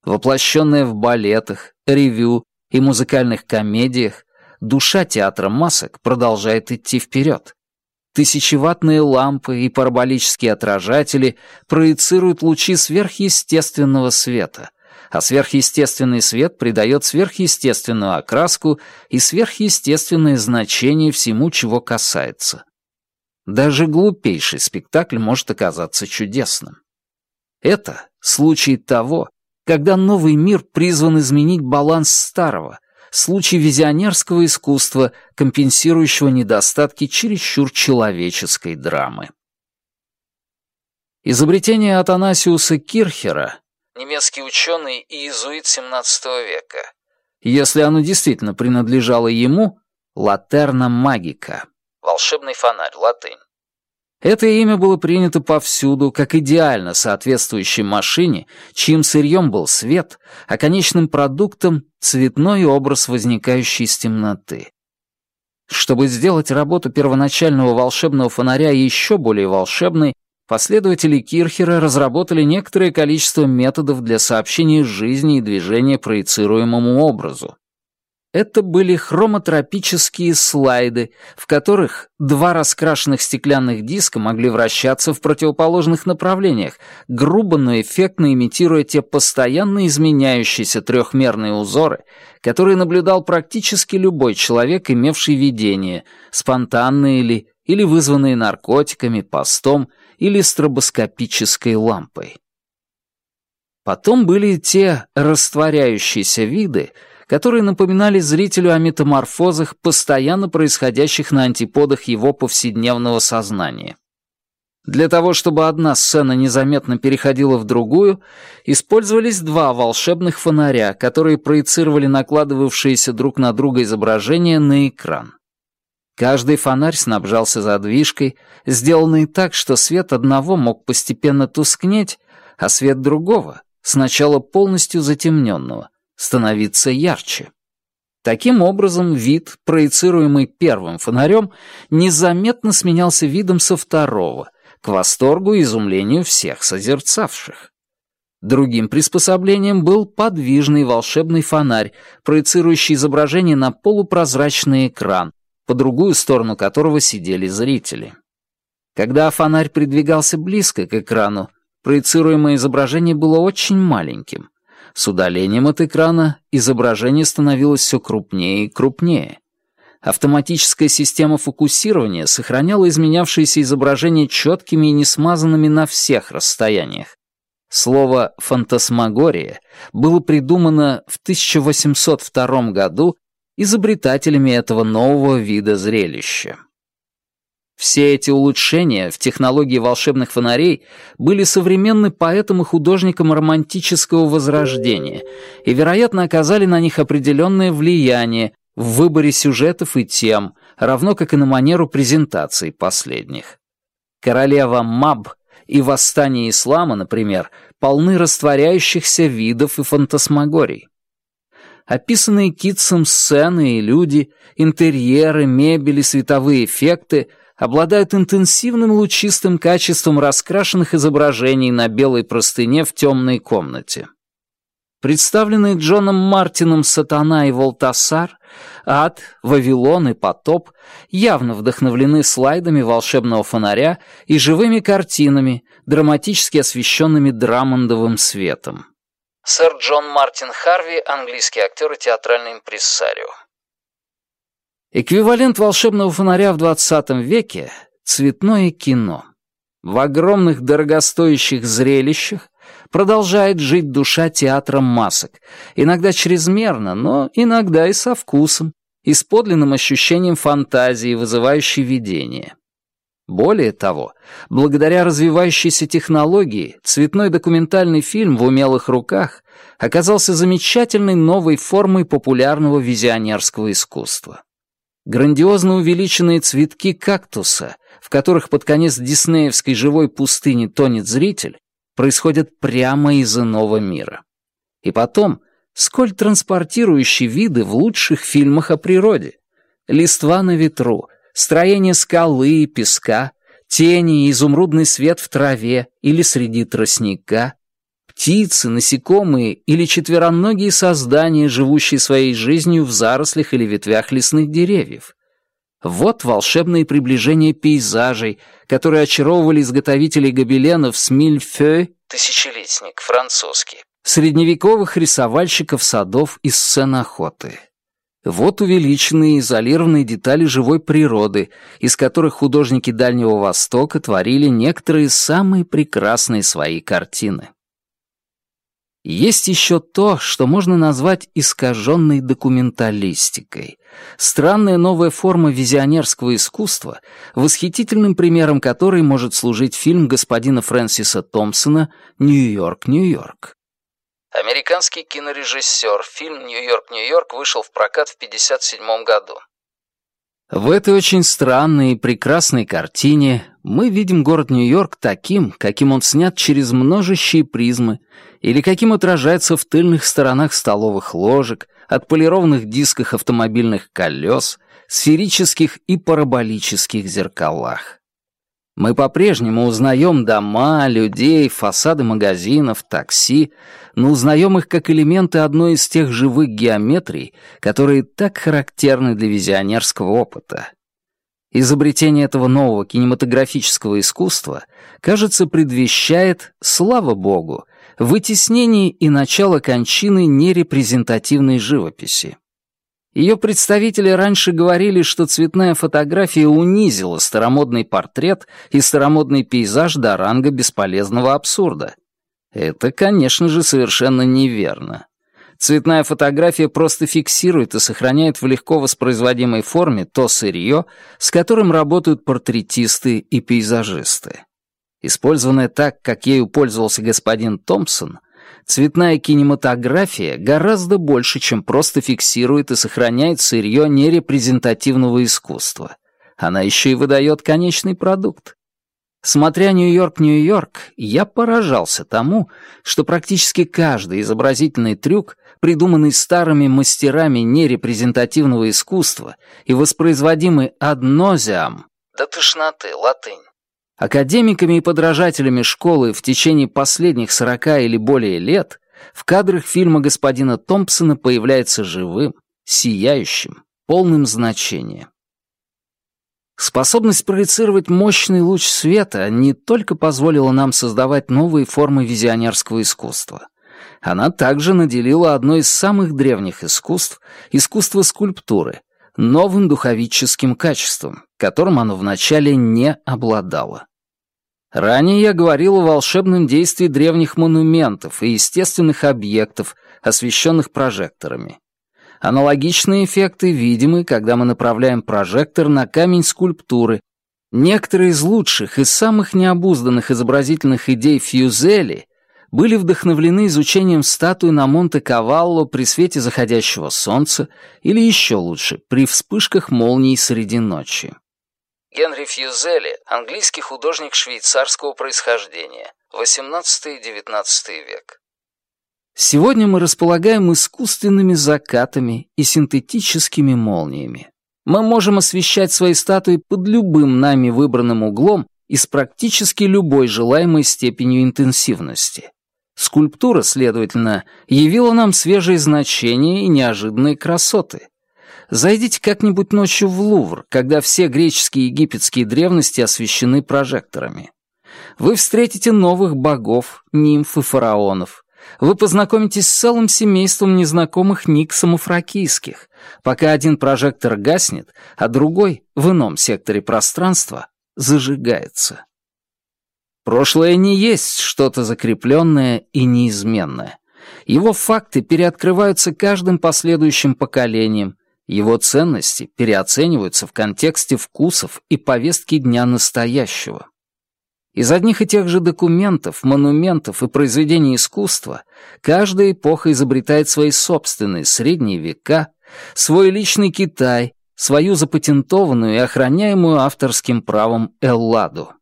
Воплощенное в балетах, ревю и музыкальных комедиях, душа театра масок продолжает идти вперед. Тысячеватные лампы и параболические отражатели проецируют лучи сверхъестественного света, а сверхъестественный свет придает сверхъестественную окраску и сверхъестественное значение всему, чего касается. Даже глупейший спектакль может оказаться чудесным. Это случай того, когда новый мир призван изменить баланс старого, случай визионерского искусства, компенсирующего недостатки чересчур человеческой драмы. Изобретение Атанасиуса Кирхера, немецкий ученый и иезуит XVII века, если оно действительно принадлежало ему, латерна магика волшебный фонарь, латынь. Это имя было принято повсюду, как идеально соответствующей машине, чьим сырьем был свет, а конечным продуктом — цветной образ, возникающий из темноты. Чтобы сделать работу первоначального волшебного фонаря еще более волшебной, последователи Кирхера разработали некоторое количество методов для сообщения жизни и движения проецируемому образу. Это были хромотропические слайды, в которых два раскрашенных стеклянных диска могли вращаться в противоположных направлениях, грубо, но эффектно имитируя те постоянно изменяющиеся трехмерные узоры, которые наблюдал практически любой человек, имевший видение, спонтанные ли, или вызванные наркотиками, постом или стробоскопической лампой. Потом были те растворяющиеся виды, которые напоминали зрителю о метаморфозах, постоянно происходящих на антиподах его повседневного сознания. Для того, чтобы одна сцена незаметно переходила в другую, использовались два волшебных фонаря, которые проецировали накладывавшиеся друг на друга изображения на экран. Каждый фонарь снабжался задвижкой, сделанной так, что свет одного мог постепенно тускнеть, а свет другого, сначала полностью затемненного, становиться ярче. Таким образом, вид, проецируемый первым фонарем, незаметно сменялся видом со второго, к восторгу и изумлению всех созерцавших. Другим приспособлением был подвижный волшебный фонарь, проецирующий изображение на полупрозрачный экран, по другую сторону которого сидели зрители. Когда фонарь придвигался близко к экрану, проецируемое изображение было очень маленьким, с удалением от экрана изображение становилось все крупнее и крупнее. Автоматическая система фокусирования сохраняла изменявшиеся изображения четкими и несмазанными на всех расстояниях. Слово «фантасмагория» было придумано в 1802 году изобретателями этого нового вида зрелища. Все эти улучшения в технологии волшебных фонарей были современны поэтам и художникам романтического возрождения и, вероятно, оказали на них определенное влияние в выборе сюжетов и тем, равно как и на манеру презентации последних. «Королева Маб» и «Восстание ислама», например, полны растворяющихся видов и фантасмагорий. Описанные Китсом сцены и люди, интерьеры, мебель и световые эффекты — обладают интенсивным лучистым качеством раскрашенных изображений на белой простыне в темной комнате. Представленные Джоном Мартином «Сатана» и «Волтасар», «Ад», «Вавилон» и «Потоп» явно вдохновлены слайдами волшебного фонаря и живыми картинами, драматически освещенными драмондовым светом. Сэр Джон Мартин Харви, английский актер и театральный импрессарио. Эквивалент волшебного фонаря в 20 веке — цветное кино. В огромных дорогостоящих зрелищах продолжает жить душа театра масок, иногда чрезмерно, но иногда и со вкусом, и с подлинным ощущением фантазии, вызывающей видение. Более того, благодаря развивающейся технологии, цветной документальный фильм в умелых руках оказался замечательной новой формой популярного визионерского искусства. Грандиозно увеличенные цветки кактуса, в которых под конец диснеевской живой пустыни тонет зритель, происходят прямо из иного мира. И потом, сколь транспортирующие виды в лучших фильмах о природе. Листва на ветру — строение скалы и песка, тени и изумрудный свет в траве или среди тростника, птицы, насекомые или четвероногие создания, живущие своей жизнью в зарослях или ветвях лесных деревьев. Вот волшебные приближения пейзажей, которые очаровывали изготовителей гобеленов с мильфёй,
тысячелетник, французский,
средневековых рисовальщиков садов и сцен охоты. Вот увеличенные изолированные детали живой природы, из которых художники Дальнего Востока творили некоторые самые прекрасные свои картины. Есть еще то, что можно назвать искаженной документалистикой. Странная новая форма визионерского искусства, восхитительным примером которой может служить фильм господина Фрэнсиса Томпсона «Нью-Йорк, Нью-Йорк».
Американский кинорежиссер. Фильм «Нью-Йорк, Нью-Йорк» вышел в прокат в 1957 году.
В этой очень странной и прекрасной картине мы видим город Нью-Йорк таким, каким он снят через множащие призмы, или каким отражается в тыльных сторонах столовых ложек, отполированных дисках автомобильных колес, сферических и параболических зеркалах. Мы по-прежнему узнаем дома, людей, фасады магазинов, такси, но узнаем их как элементы одной из тех живых геометрий, которые так характерны для визионерского опыта. Изобретение этого нового кинематографического искусства, кажется, предвещает, слава богу, вытеснение и начало кончины нерепрезентативной живописи. Ее представители раньше говорили, что цветная фотография унизила старомодный портрет и старомодный пейзаж до ранга бесполезного абсурда. Это, конечно же, совершенно неверно. Цветная фотография просто фиксирует и сохраняет в легко воспроизводимой форме то сырье, с которым работают портретисты и пейзажисты. Использованная так, как ею пользовался господин Томпсон, Цветная кинематография гораздо больше, чем просто фиксирует и сохраняет сырье нерепрезентативного искусства. Она еще и выдает конечный продукт. Смотря «Нью-Йорк, Нью-Йорк», я поражался тому, что практически каждый изобразительный трюк, придуманный старыми мастерами нерепрезентативного искусства и воспроизводимый аднозиам,
до тошноты, латынь,
Академиками и подражателями школы в течение последних сорока или более лет в кадрах фильма господина Томпсона появляется живым, сияющим, полным значения. Способность проецировать мощный луч света не только позволила нам создавать новые формы визионерского искусства. Она также наделила одно из самых древних искусств, искусство скульптуры, новым духовическим качеством, которым оно вначале не обладало. Ранее я говорил о волшебном действии древних монументов и естественных объектов, освещенных прожекторами. Аналогичные эффекты видимы, когда мы направляем прожектор на камень скульптуры. Некоторые из лучших и самых необузданных изобразительных идей Фьюзели были вдохновлены изучением статуи на Монте-Кавалло при свете заходящего солнца или еще лучше, при вспышках молний среди ночи.
Генри Фьюзели, английский художник швейцарского происхождения, XVIII-XIX век.
Сегодня мы располагаем искусственными закатами и синтетическими молниями. Мы можем освещать свои статуи под любым нами выбранным углом и с практически любой желаемой степенью интенсивности. Скульптура, следовательно, явила нам свежие значения и неожиданные красоты. Зайдите как-нибудь ночью в Лувр, когда все греческие и египетские древности освещены прожекторами. Вы встретите новых богов, нимф и фараонов. Вы познакомитесь с целым семейством незнакомых никсомов ракийских, пока один прожектор гаснет, а другой, в ином секторе пространства, зажигается. Прошлое не есть что-то закрепленное и неизменное. Его факты переоткрываются каждым последующим поколением, его ценности переоцениваются в контексте вкусов и повестки дня настоящего. Из одних и тех же документов, монументов и произведений искусства каждая эпоха изобретает свои собственные средние века, свой личный Китай, свою запатентованную и охраняемую авторским правом Элладу.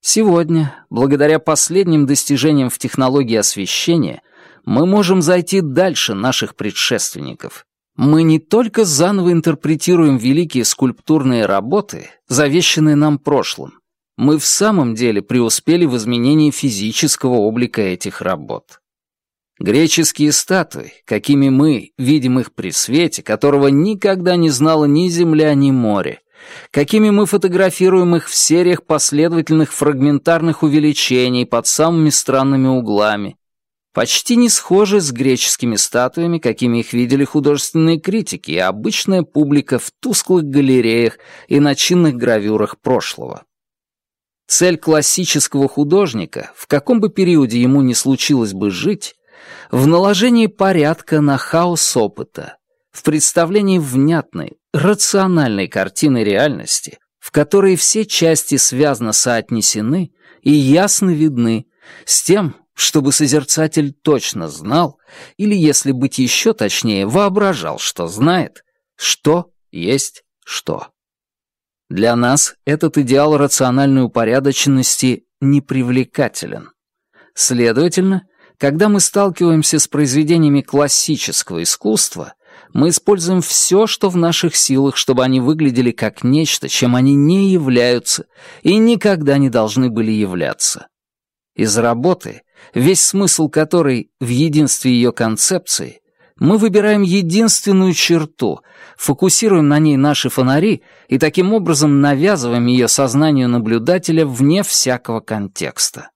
Сегодня, благодаря последним достижениям в технологии освещения, мы можем зайти дальше наших предшественников. Мы не только заново интерпретируем великие скульптурные работы, завещанные нам прошлым, мы в самом деле преуспели в изменении физического облика этих работ. Греческие статуи, какими мы видим их при свете, которого никогда не знала ни земля, ни море, какими мы фотографируем их в сериях последовательных фрагментарных увеличений под самыми странными углами, почти не схожи с греческими статуями, какими их видели художественные критики и обычная публика в тусклых галереях и на чинных гравюрах прошлого. Цель классического художника, в каком бы периоде ему ни случилось бы жить, в наложении порядка на хаос опыта, в представлении внятной, рациональной картины реальности, в которой все части связно соотнесены и ясно видны, с тем, чтобы созерцатель точно знал, или, если быть еще точнее, воображал, что знает, что есть что. Для нас этот идеал рациональной упорядоченности непривлекателен. Следовательно, когда мы сталкиваемся с произведениями классического искусства, мы используем все, что в наших силах, чтобы они выглядели как нечто, чем они не являются и никогда не должны были являться. Из работы, весь смысл которой в единстве ее концепции, мы выбираем единственную черту, фокусируем на ней наши фонари и таким образом навязываем ее сознанию наблюдателя вне всякого контекста.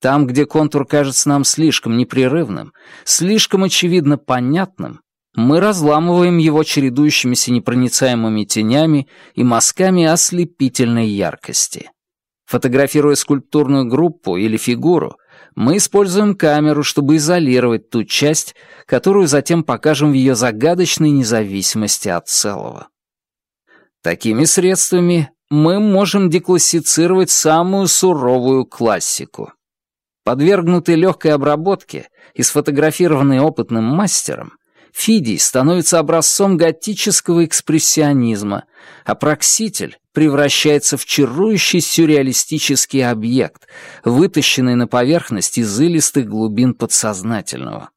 Там, где контур кажется нам слишком непрерывным, слишком очевидно понятным, мы разламываем его чередующимися непроницаемыми тенями и мазками ослепительной яркости. Фотографируя скульптурную группу или фигуру, мы используем камеру, чтобы изолировать ту часть, которую затем покажем в ее загадочной независимости от целого. Такими средствами мы можем деклассицировать самую суровую классику. Подвергнутый легкой обработке и сфотографированный опытным мастером, Фидий становится образцом готического экспрессионизма, а Прокситель превращается в чарующий сюрреалистический объект, вытащенный на поверхность из илистых глубин подсознательного.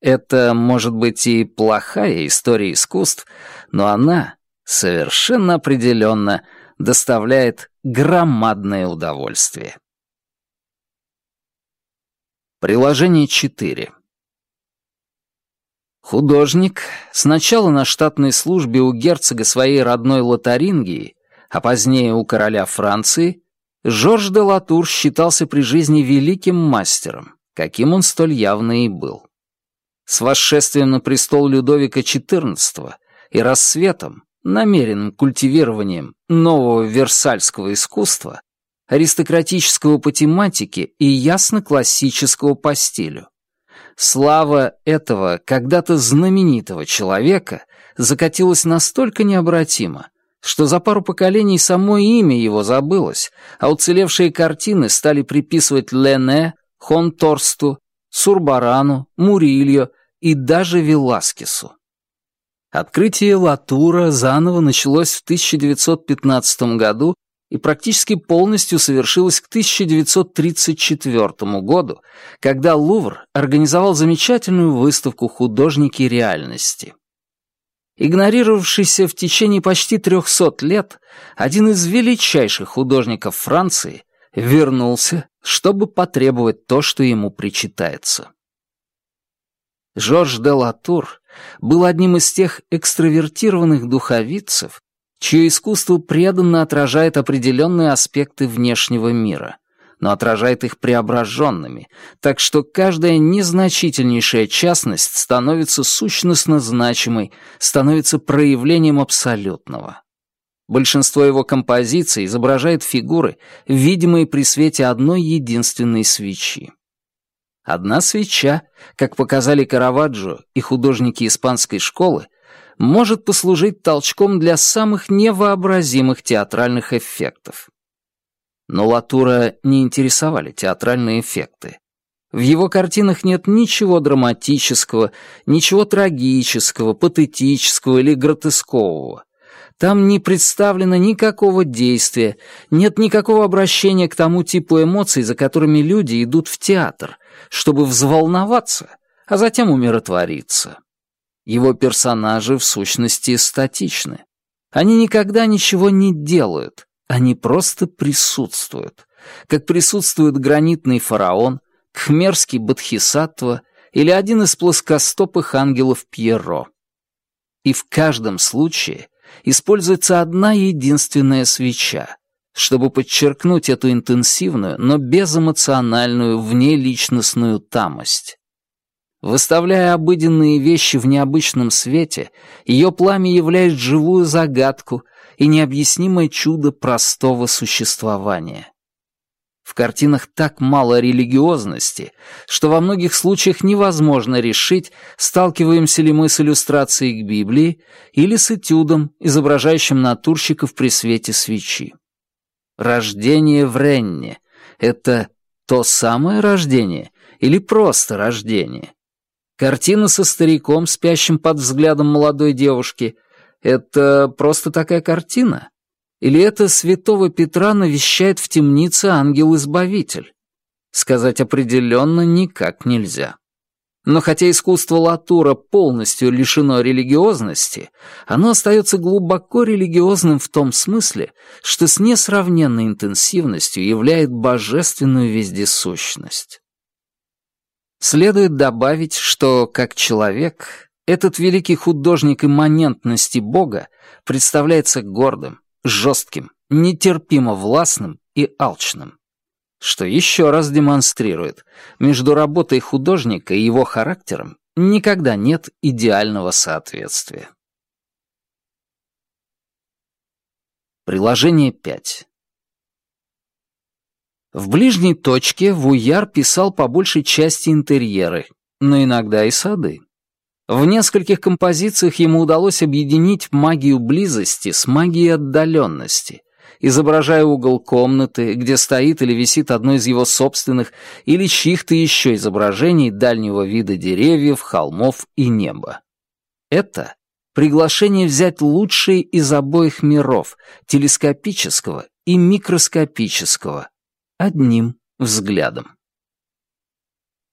Это, может быть, и плохая история искусств, но она совершенно определенно доставляет громадное удовольствие. Приложение 4. Художник, сначала на штатной службе у герцога своей родной Лотарингии, а позднее у короля Франции, Жорж де Латур считался при жизни великим мастером, каким он столь явно и был. С восшествием на престол Людовика XIV и рассветом, намеренным культивированием нового версальского искусства, аристократического по тематике и ясно классического по стилю, Слава этого когда-то знаменитого человека закатилась настолько необратимо, что за пару поколений само имя его забылось, а уцелевшие картины стали приписывать Лене, Хонторсту, Сурбарану, Мурильо и даже Веласкесу. Открытие Латура заново началось в 1915 году и практически полностью совершилась к 1934 году, когда Лувр организовал замечательную выставку «Художники реальности». Игнорировавшийся в течение почти 300 лет, один из величайших художников Франции вернулся, чтобы потребовать то, что ему причитается. Жорж де Латур был одним из тех экстравертированных духовицев, чье искусство преданно отражает определенные аспекты внешнего мира, но отражает их преображенными, так что каждая незначительнейшая частность становится сущностно значимой, становится проявлением абсолютного. Большинство его композиций изображает фигуры, видимые при свете одной единственной свечи. Одна свеча, как показали Караваджо и художники испанской школы, может послужить толчком для самых невообразимых театральных эффектов. Но Латура не интересовали театральные эффекты. В его картинах нет ничего драматического, ничего трагического, патетического или гротескового. Там не представлено никакого действия, нет никакого обращения к тому типу эмоций, за которыми люди идут в театр, чтобы взволноваться, а затем умиротвориться. Его персонажи в сущности статичны. Они никогда ничего не делают, они просто присутствуют. Как присутствует гранитный фараон, кхмерский бодхисаттва или один из плоскостопых ангелов Пьеро. И в каждом случае используется одна единственная свеча, чтобы подчеркнуть эту интенсивную, но безэмоциональную, внеличностную тамость. Выставляя обыденные вещи в необычном свете, ее пламя являет живую загадку и необъяснимое чудо простого существования. В картинах так мало религиозности, что во многих случаях невозможно решить, сталкиваемся ли мы с иллюстрацией к Библии или с этюдом, изображающим натурщиков при свете свечи. Рождение в Ренне — это то самое рождение или просто рождение? Картина со стариком, спящим под взглядом молодой девушки — это просто такая картина? Или это святого Петра навещает в темнице ангел-избавитель? Сказать определенно никак нельзя. Но хотя искусство Латура полностью лишено религиозности, оно остается глубоко религиозным в том смысле, что с несравненной интенсивностью являет божественную вездесущность. Следует добавить, что, как человек, этот великий художник имманентности Бога представляется гордым, жестким, нетерпимо властным и алчным. Что еще раз демонстрирует, между работой художника и его характером никогда нет идеального соответствия. Приложение 5. В ближней точке Вуяр писал по большей части интерьеры, но иногда и сады. В нескольких композициях ему удалось объединить магию близости с магией отдаленности, изображая угол комнаты, где стоит или висит одно из его собственных или чьих-то еще изображений дальнего вида деревьев, холмов и неба. Это приглашение взять лучшие из обоих миров, телескопического и микроскопического, одним взглядом.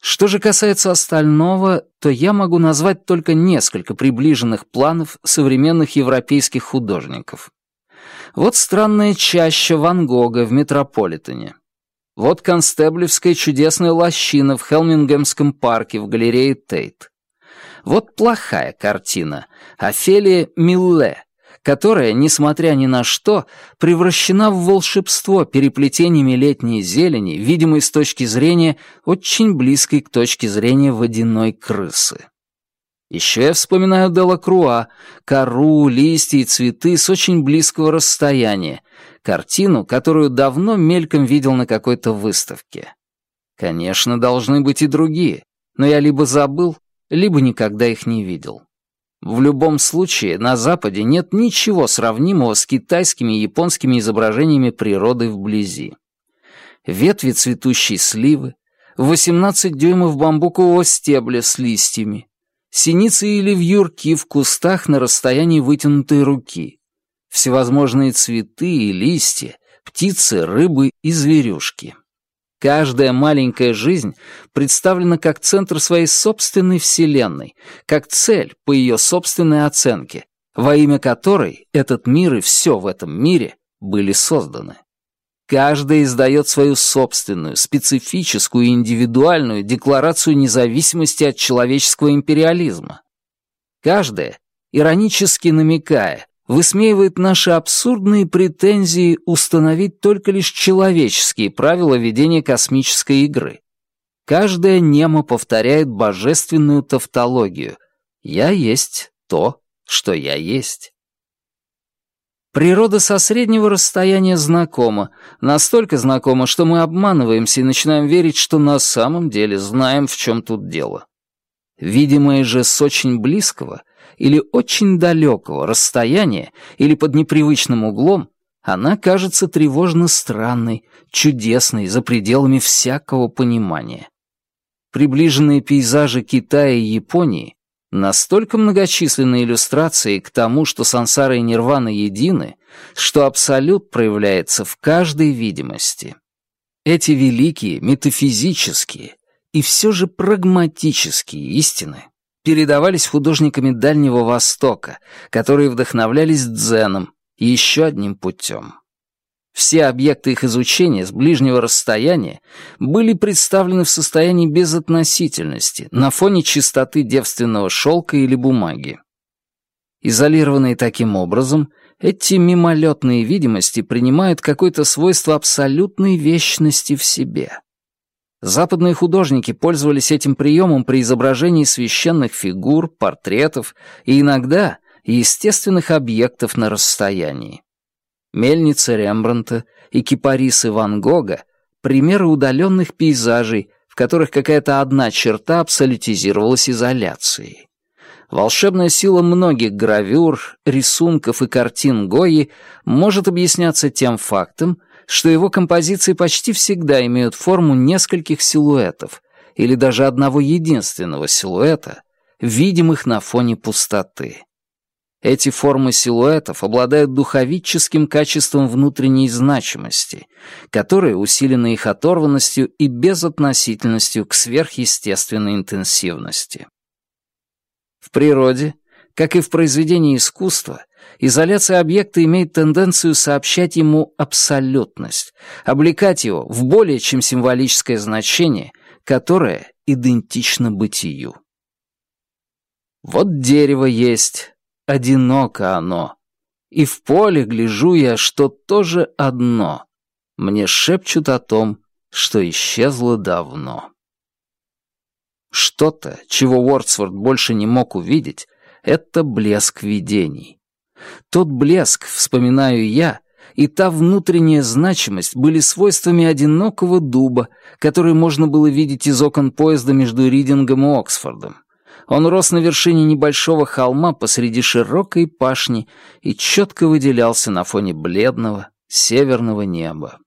Что же касается остального, то я могу назвать только несколько приближенных планов современных европейских художников. Вот странная чаща Ван Гога в Метрополитене. Вот констеблевская чудесная лощина в Хелмингемском парке в галерее Тейт. Вот плохая картина Офелия Милле которая, несмотря ни на что, превращена в волшебство переплетениями летней зелени, видимой с точки зрения очень близкой к точке зрения водяной крысы. Еще я вспоминаю Делакруа, кору, листья и цветы с очень близкого расстояния, картину, которую давно мельком видел на какой-то выставке. Конечно, должны быть и другие, но я либо забыл, либо никогда их не видел. В любом случае, на Западе нет ничего сравнимого с китайскими и японскими изображениями природы вблизи. Ветви цветущей сливы, 18 дюймов бамбукового стебля с листьями, синицы или вьюрки в кустах на расстоянии вытянутой руки, всевозможные цветы и листья, птицы, рыбы и зверюшки. Каждая маленькая жизнь представлена как центр своей собственной вселенной, как цель по ее собственной оценке, во имя которой этот мир и все в этом мире были созданы. Каждая издает свою собственную, специфическую и индивидуальную декларацию независимости от человеческого империализма. Каждая, иронически намекая, высмеивает наши абсурдные претензии установить только лишь человеческие правила ведения космической игры. Каждая немо повторяет божественную тавтологию «Я есть то, что я есть». Природа со среднего расстояния знакома, настолько знакома, что мы обманываемся и начинаем верить, что на самом деле знаем, в чем тут дело. Видимое же с очень близкого или очень далекого расстояния или под непривычным углом, она кажется тревожно странной, чудесной, за пределами всякого понимания. Приближенные пейзажи Китая и Японии Настолько многочисленны иллюстрации к тому, что сансара и нирвана едины, что абсолют проявляется в каждой видимости. Эти великие, метафизические и все же прагматические истины передавались художниками Дальнего Востока, которые вдохновлялись дзеном еще одним путем. Все объекты их изучения с ближнего расстояния были представлены в состоянии безотносительности на фоне чистоты девственного шелка или бумаги. Изолированные таким образом, эти мимолетные видимости принимают какое-то свойство абсолютной вечности в себе. Западные художники пользовались этим приемом при изображении священных фигур, портретов и иногда естественных объектов на расстоянии. Мельница Рембрандта и кипарисы Ван Гога — примеры удаленных пейзажей, в которых какая-то одна черта абсолютизировалась изоляцией. Волшебная сила многих гравюр, рисунков и картин Гои может объясняться тем фактом, что его композиции почти всегда имеют форму нескольких силуэтов или даже одного единственного силуэта, видимых на фоне пустоты. Эти формы силуэтов обладают духовическим качеством внутренней значимости, которое усилено их оторванностью и безотносительностью к сверхъестественной интенсивности. В природе, как и в произведении искусства, изоляция объекта имеет тенденцию сообщать ему абсолютность, облекать его в более чем символическое значение, которое идентично бытию. Вот дерево есть, одиноко оно. И в поле гляжу я, что тоже одно. Мне шепчут о том, что исчезло давно. Что-то, чего Уордсворт больше не мог увидеть, это блеск видений. Тот блеск, вспоминаю я, и та внутренняя значимость были свойствами одинокого дуба, который можно было видеть из окон поезда между Ридингом и Оксфордом. Он рос на вершине небольшого холма посреди широкой пашни и четко выделялся на фоне бледного северного неба.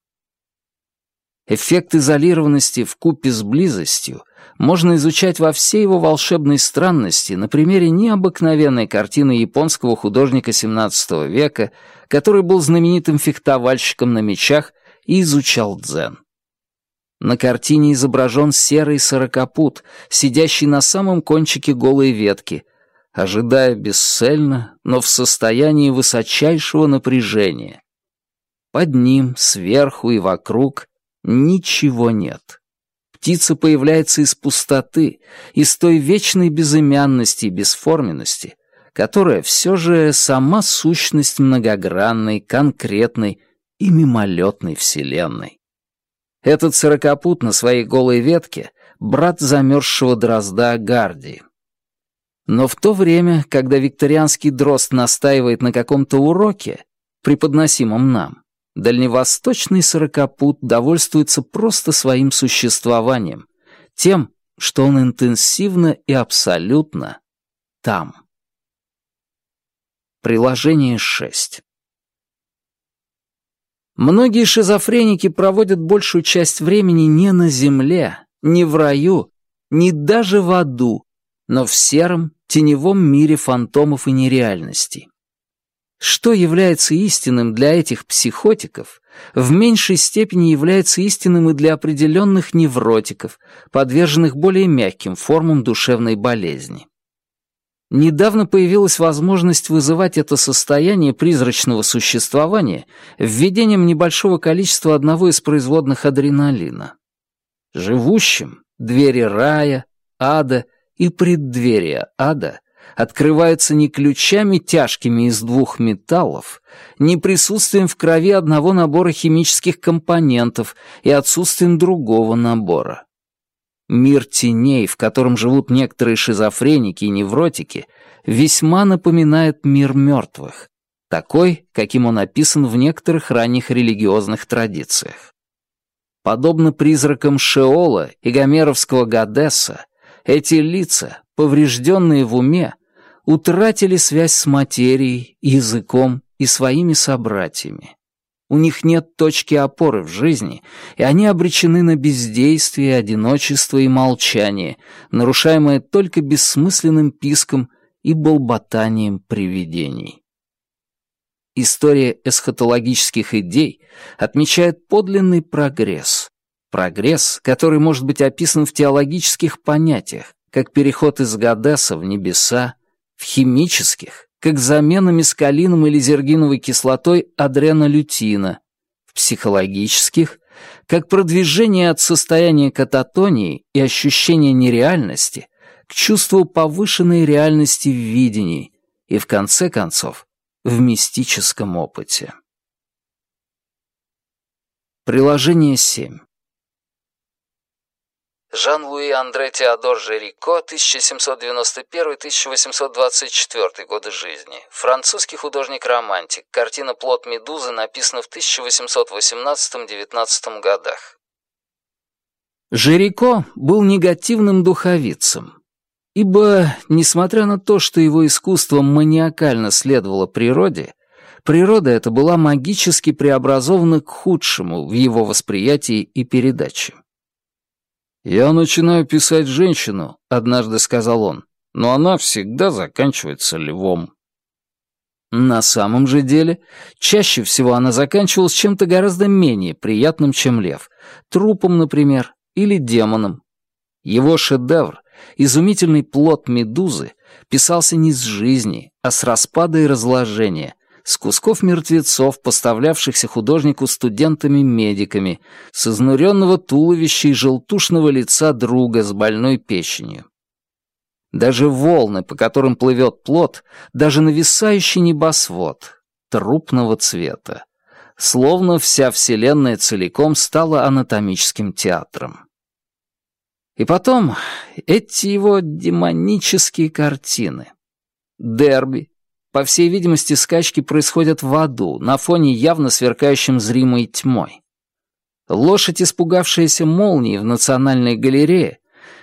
Эффект изолированности в купе с близостью можно изучать во всей его волшебной странности на примере необыкновенной картины японского художника XVII века, который был знаменитым фехтовальщиком на мечах и изучал дзен. На картине изображен серый сорокопут, сидящий на самом кончике голой ветки, ожидая бесцельно, но в состоянии высочайшего напряжения. Под ним, сверху и вокруг ничего нет. Птица появляется из пустоты, из той вечной безымянности и бесформенности, которая все же сама сущность многогранной, конкретной и мимолетной Вселенной. Этот сорокопут на своей голой ветке — брат замерзшего дрозда Гардии. Но в то время, когда викторианский дрозд настаивает на каком-то уроке, преподносимом нам, дальневосточный сорокопут довольствуется просто своим существованием, тем, что он интенсивно и абсолютно там. Приложение 6. Многие шизофреники проводят большую часть времени не на земле, не в раю, не даже в аду, но в сером, теневом мире фантомов и нереальностей. Что является истинным для этих психотиков, в меньшей степени является истинным и для определенных невротиков, подверженных более мягким формам душевной болезни. Недавно появилась возможность вызывать это состояние призрачного существования введением небольшого количества одного из производных адреналина. Живущим двери рая, ада и преддверия ада открываются не ключами тяжкими из двух металлов, не присутствием в крови одного набора химических компонентов и отсутствием другого набора. Мир теней, в котором живут некоторые шизофреники и невротики, весьма напоминает мир мертвых. такой, каким он описан в некоторых ранних религиозных традициях. Подобно призракам Шеола и гомеровского Гадеса, эти лица, поврежденные в уме, утратили связь с материей, языком и своими собратьями. У них нет точки опоры в жизни, и они обречены на бездействие, одиночество и молчание, нарушаемое только бессмысленным писком и болботанием привидений. История эсхатологических идей отмечает подлинный прогресс. Прогресс, который может быть описан в теологических понятиях, как переход из Гадеса в небеса, в химических, как замена мескалином или зергиновой кислотой адренолютина, в психологических, как продвижение от состояния кататонии и ощущения нереальности к чувству повышенной реальности в видении и, в конце концов, в мистическом опыте. Приложение 7.
Жан-Луи Андре Теодор Жерико, 1791-1824 годы жизни. Французский художник-романтик. Картина «Плод Медузы» написана в 1818-19 годах.
Жерико был негативным духовицем, ибо, несмотря на то, что его искусство маниакально следовало природе, природа эта была магически преобразована к худшему в его восприятии и передаче. «Я начинаю писать женщину», — однажды сказал он, «но она всегда заканчивается львом». На самом же деле, чаще всего она заканчивалась чем-то гораздо менее приятным, чем лев. Трупом, например, или демоном. Его шедевр, изумительный плод медузы, писался не с жизни, а с распада и разложения, с кусков мертвецов, поставлявшихся художнику студентами-медиками, с изнуренного туловища и желтушного лица друга с больной печенью. Даже волны, по которым плывет плод, даже нависающий небосвод, трупного цвета. Словно вся Вселенная целиком стала анатомическим театром. И потом эти его демонические картины. Дерби, по всей видимости, скачки происходят в аду, на фоне явно сверкающим зримой тьмой. Лошадь, испугавшаяся молнии в Национальной галерее,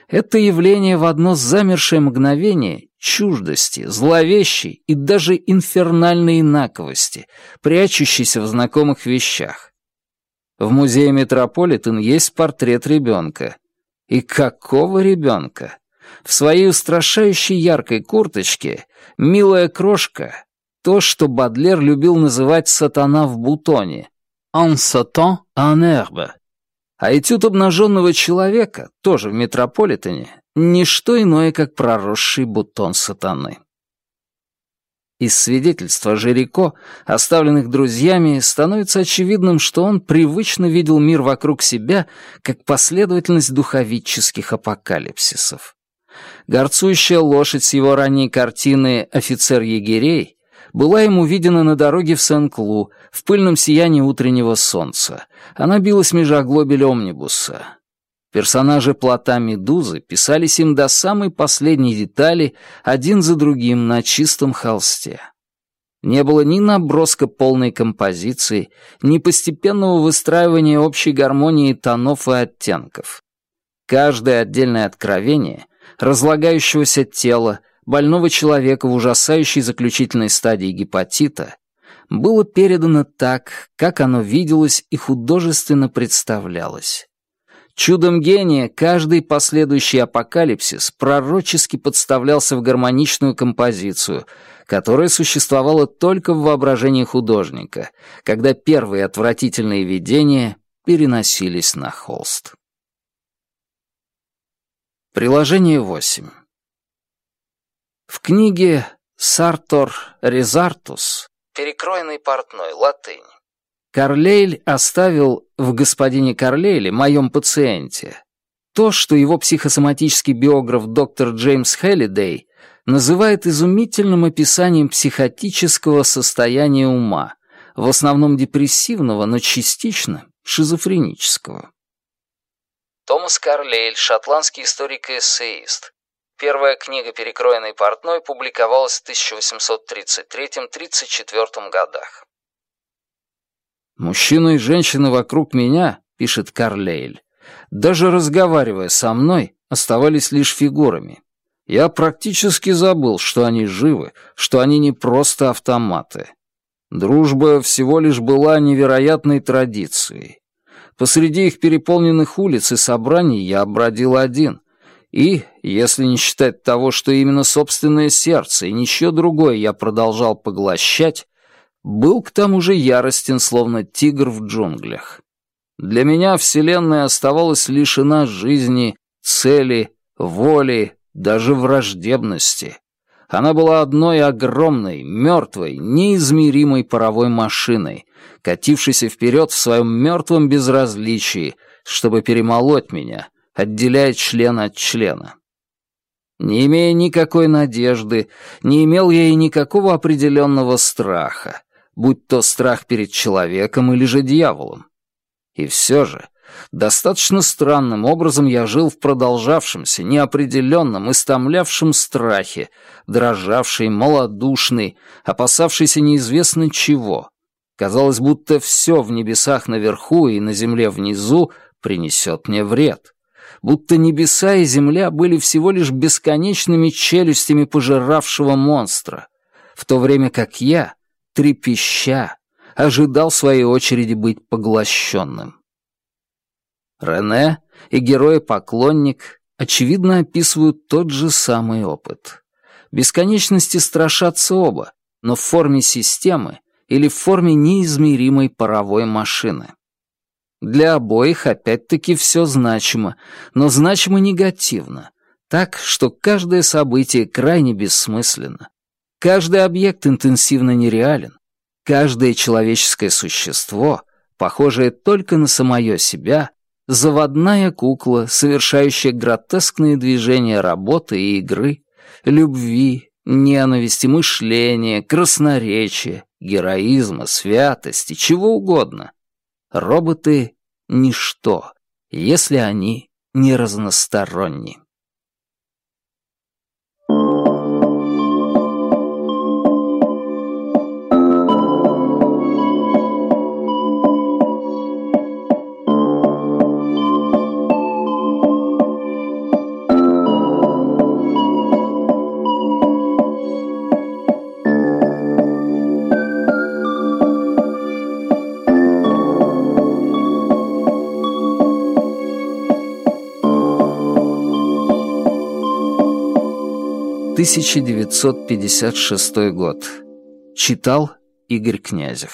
это явление в одно замершее мгновение чуждости, зловещей и даже инфернальной инаковости, прячущейся в знакомых вещах. В музее Метрополитен есть портрет ребенка. И какого ребенка? В своей устрашающей яркой курточке милая крошка, то, что Бадлер любил называть «сатана в бутоне», «en satan en herbe». А этюд обнаженного человека, тоже в Метрополитене, не что иное, как проросший бутон сатаны. Из свидетельства Жирико, оставленных друзьями, становится очевидным, что он привычно видел мир вокруг себя как последовательность духовических апокалипсисов. Горцующая лошадь с его ранней картины «Офицер егерей» была ему видена на дороге в Сен-Клу, в пыльном сиянии утреннего солнца. Она билась меж оглобель омнибуса. Персонажи плота Медузы писались им до самой последней детали, один за другим, на чистом холсте. Не было ни наброска полной композиции, ни постепенного выстраивания общей гармонии тонов и оттенков. Каждое отдельное откровение разлагающегося тела, больного человека в ужасающей заключительной стадии гепатита, было передано так, как оно виделось и художественно представлялось. Чудом гения каждый последующий апокалипсис пророчески подставлялся в гармоничную композицию, которая существовала только в воображении художника, когда первые отвратительные видения переносились на холст. Приложение 8. В книге «Сартор Резартус»
«Перекроенный портной. Латынь».
Карлейль оставил в господине Карлейле, моем пациенте, то, что его психосоматический биограф доктор Джеймс Хеллидей называет изумительным описанием психотического состояния ума, в основном депрессивного, но частично шизофренического.
Томас Карлейль, шотландский историк и эссеист. Первая книга «Перекроенный портной» публиковалась в 1833-34 годах.
«Мужчины и женщины вокруг меня», — пишет Карлейль, «даже разговаривая со мной, оставались лишь фигурами. Я практически забыл, что они живы, что они не просто автоматы. Дружба всего лишь была невероятной традицией. Посреди их переполненных улиц и собраний я бродил один. И, если не считать того, что именно собственное сердце и ничего другое я продолжал поглощать, был к тому же яростен, словно тигр в джунглях. Для меня Вселенная оставалась лишена жизни, цели, воли, даже враждебности. Она была одной огромной, мертвой, неизмеримой паровой машиной, катившейся вперед в своем мертвом безразличии, чтобы перемолоть меня, отделяя член от члена. Не имея никакой надежды, не имел я и никакого определенного страха, будь то страх перед человеком или же дьяволом. И все же, достаточно странным образом я жил в продолжавшемся, неопределенном, истомлявшем страхе, дрожавший, малодушный, опасавшийся неизвестно чего. Казалось, будто все в небесах наверху и на земле внизу принесет мне вред. Будто небеса и земля были всего лишь бесконечными челюстями пожиравшего монстра, в то время как я, трепеща, ожидал своей очереди быть поглощенным. Рене и герой-поклонник, очевидно, описывают тот же самый опыт. Бесконечности страшатся оба, но в форме системы или в форме неизмеримой паровой машины. Для обоих опять-таки все значимо, но значимо негативно, так, что каждое событие крайне бессмысленно, каждый объект интенсивно нереален, каждое человеческое существо, похожее только на самое себя, заводная кукла, совершающая гротескные движения работы и игры, любви, ненависти, мышления, красноречия, героизма, святости, чего угодно. Роботы — ничто, если они не разносторонние. 1956 год. Читал Игорь Князев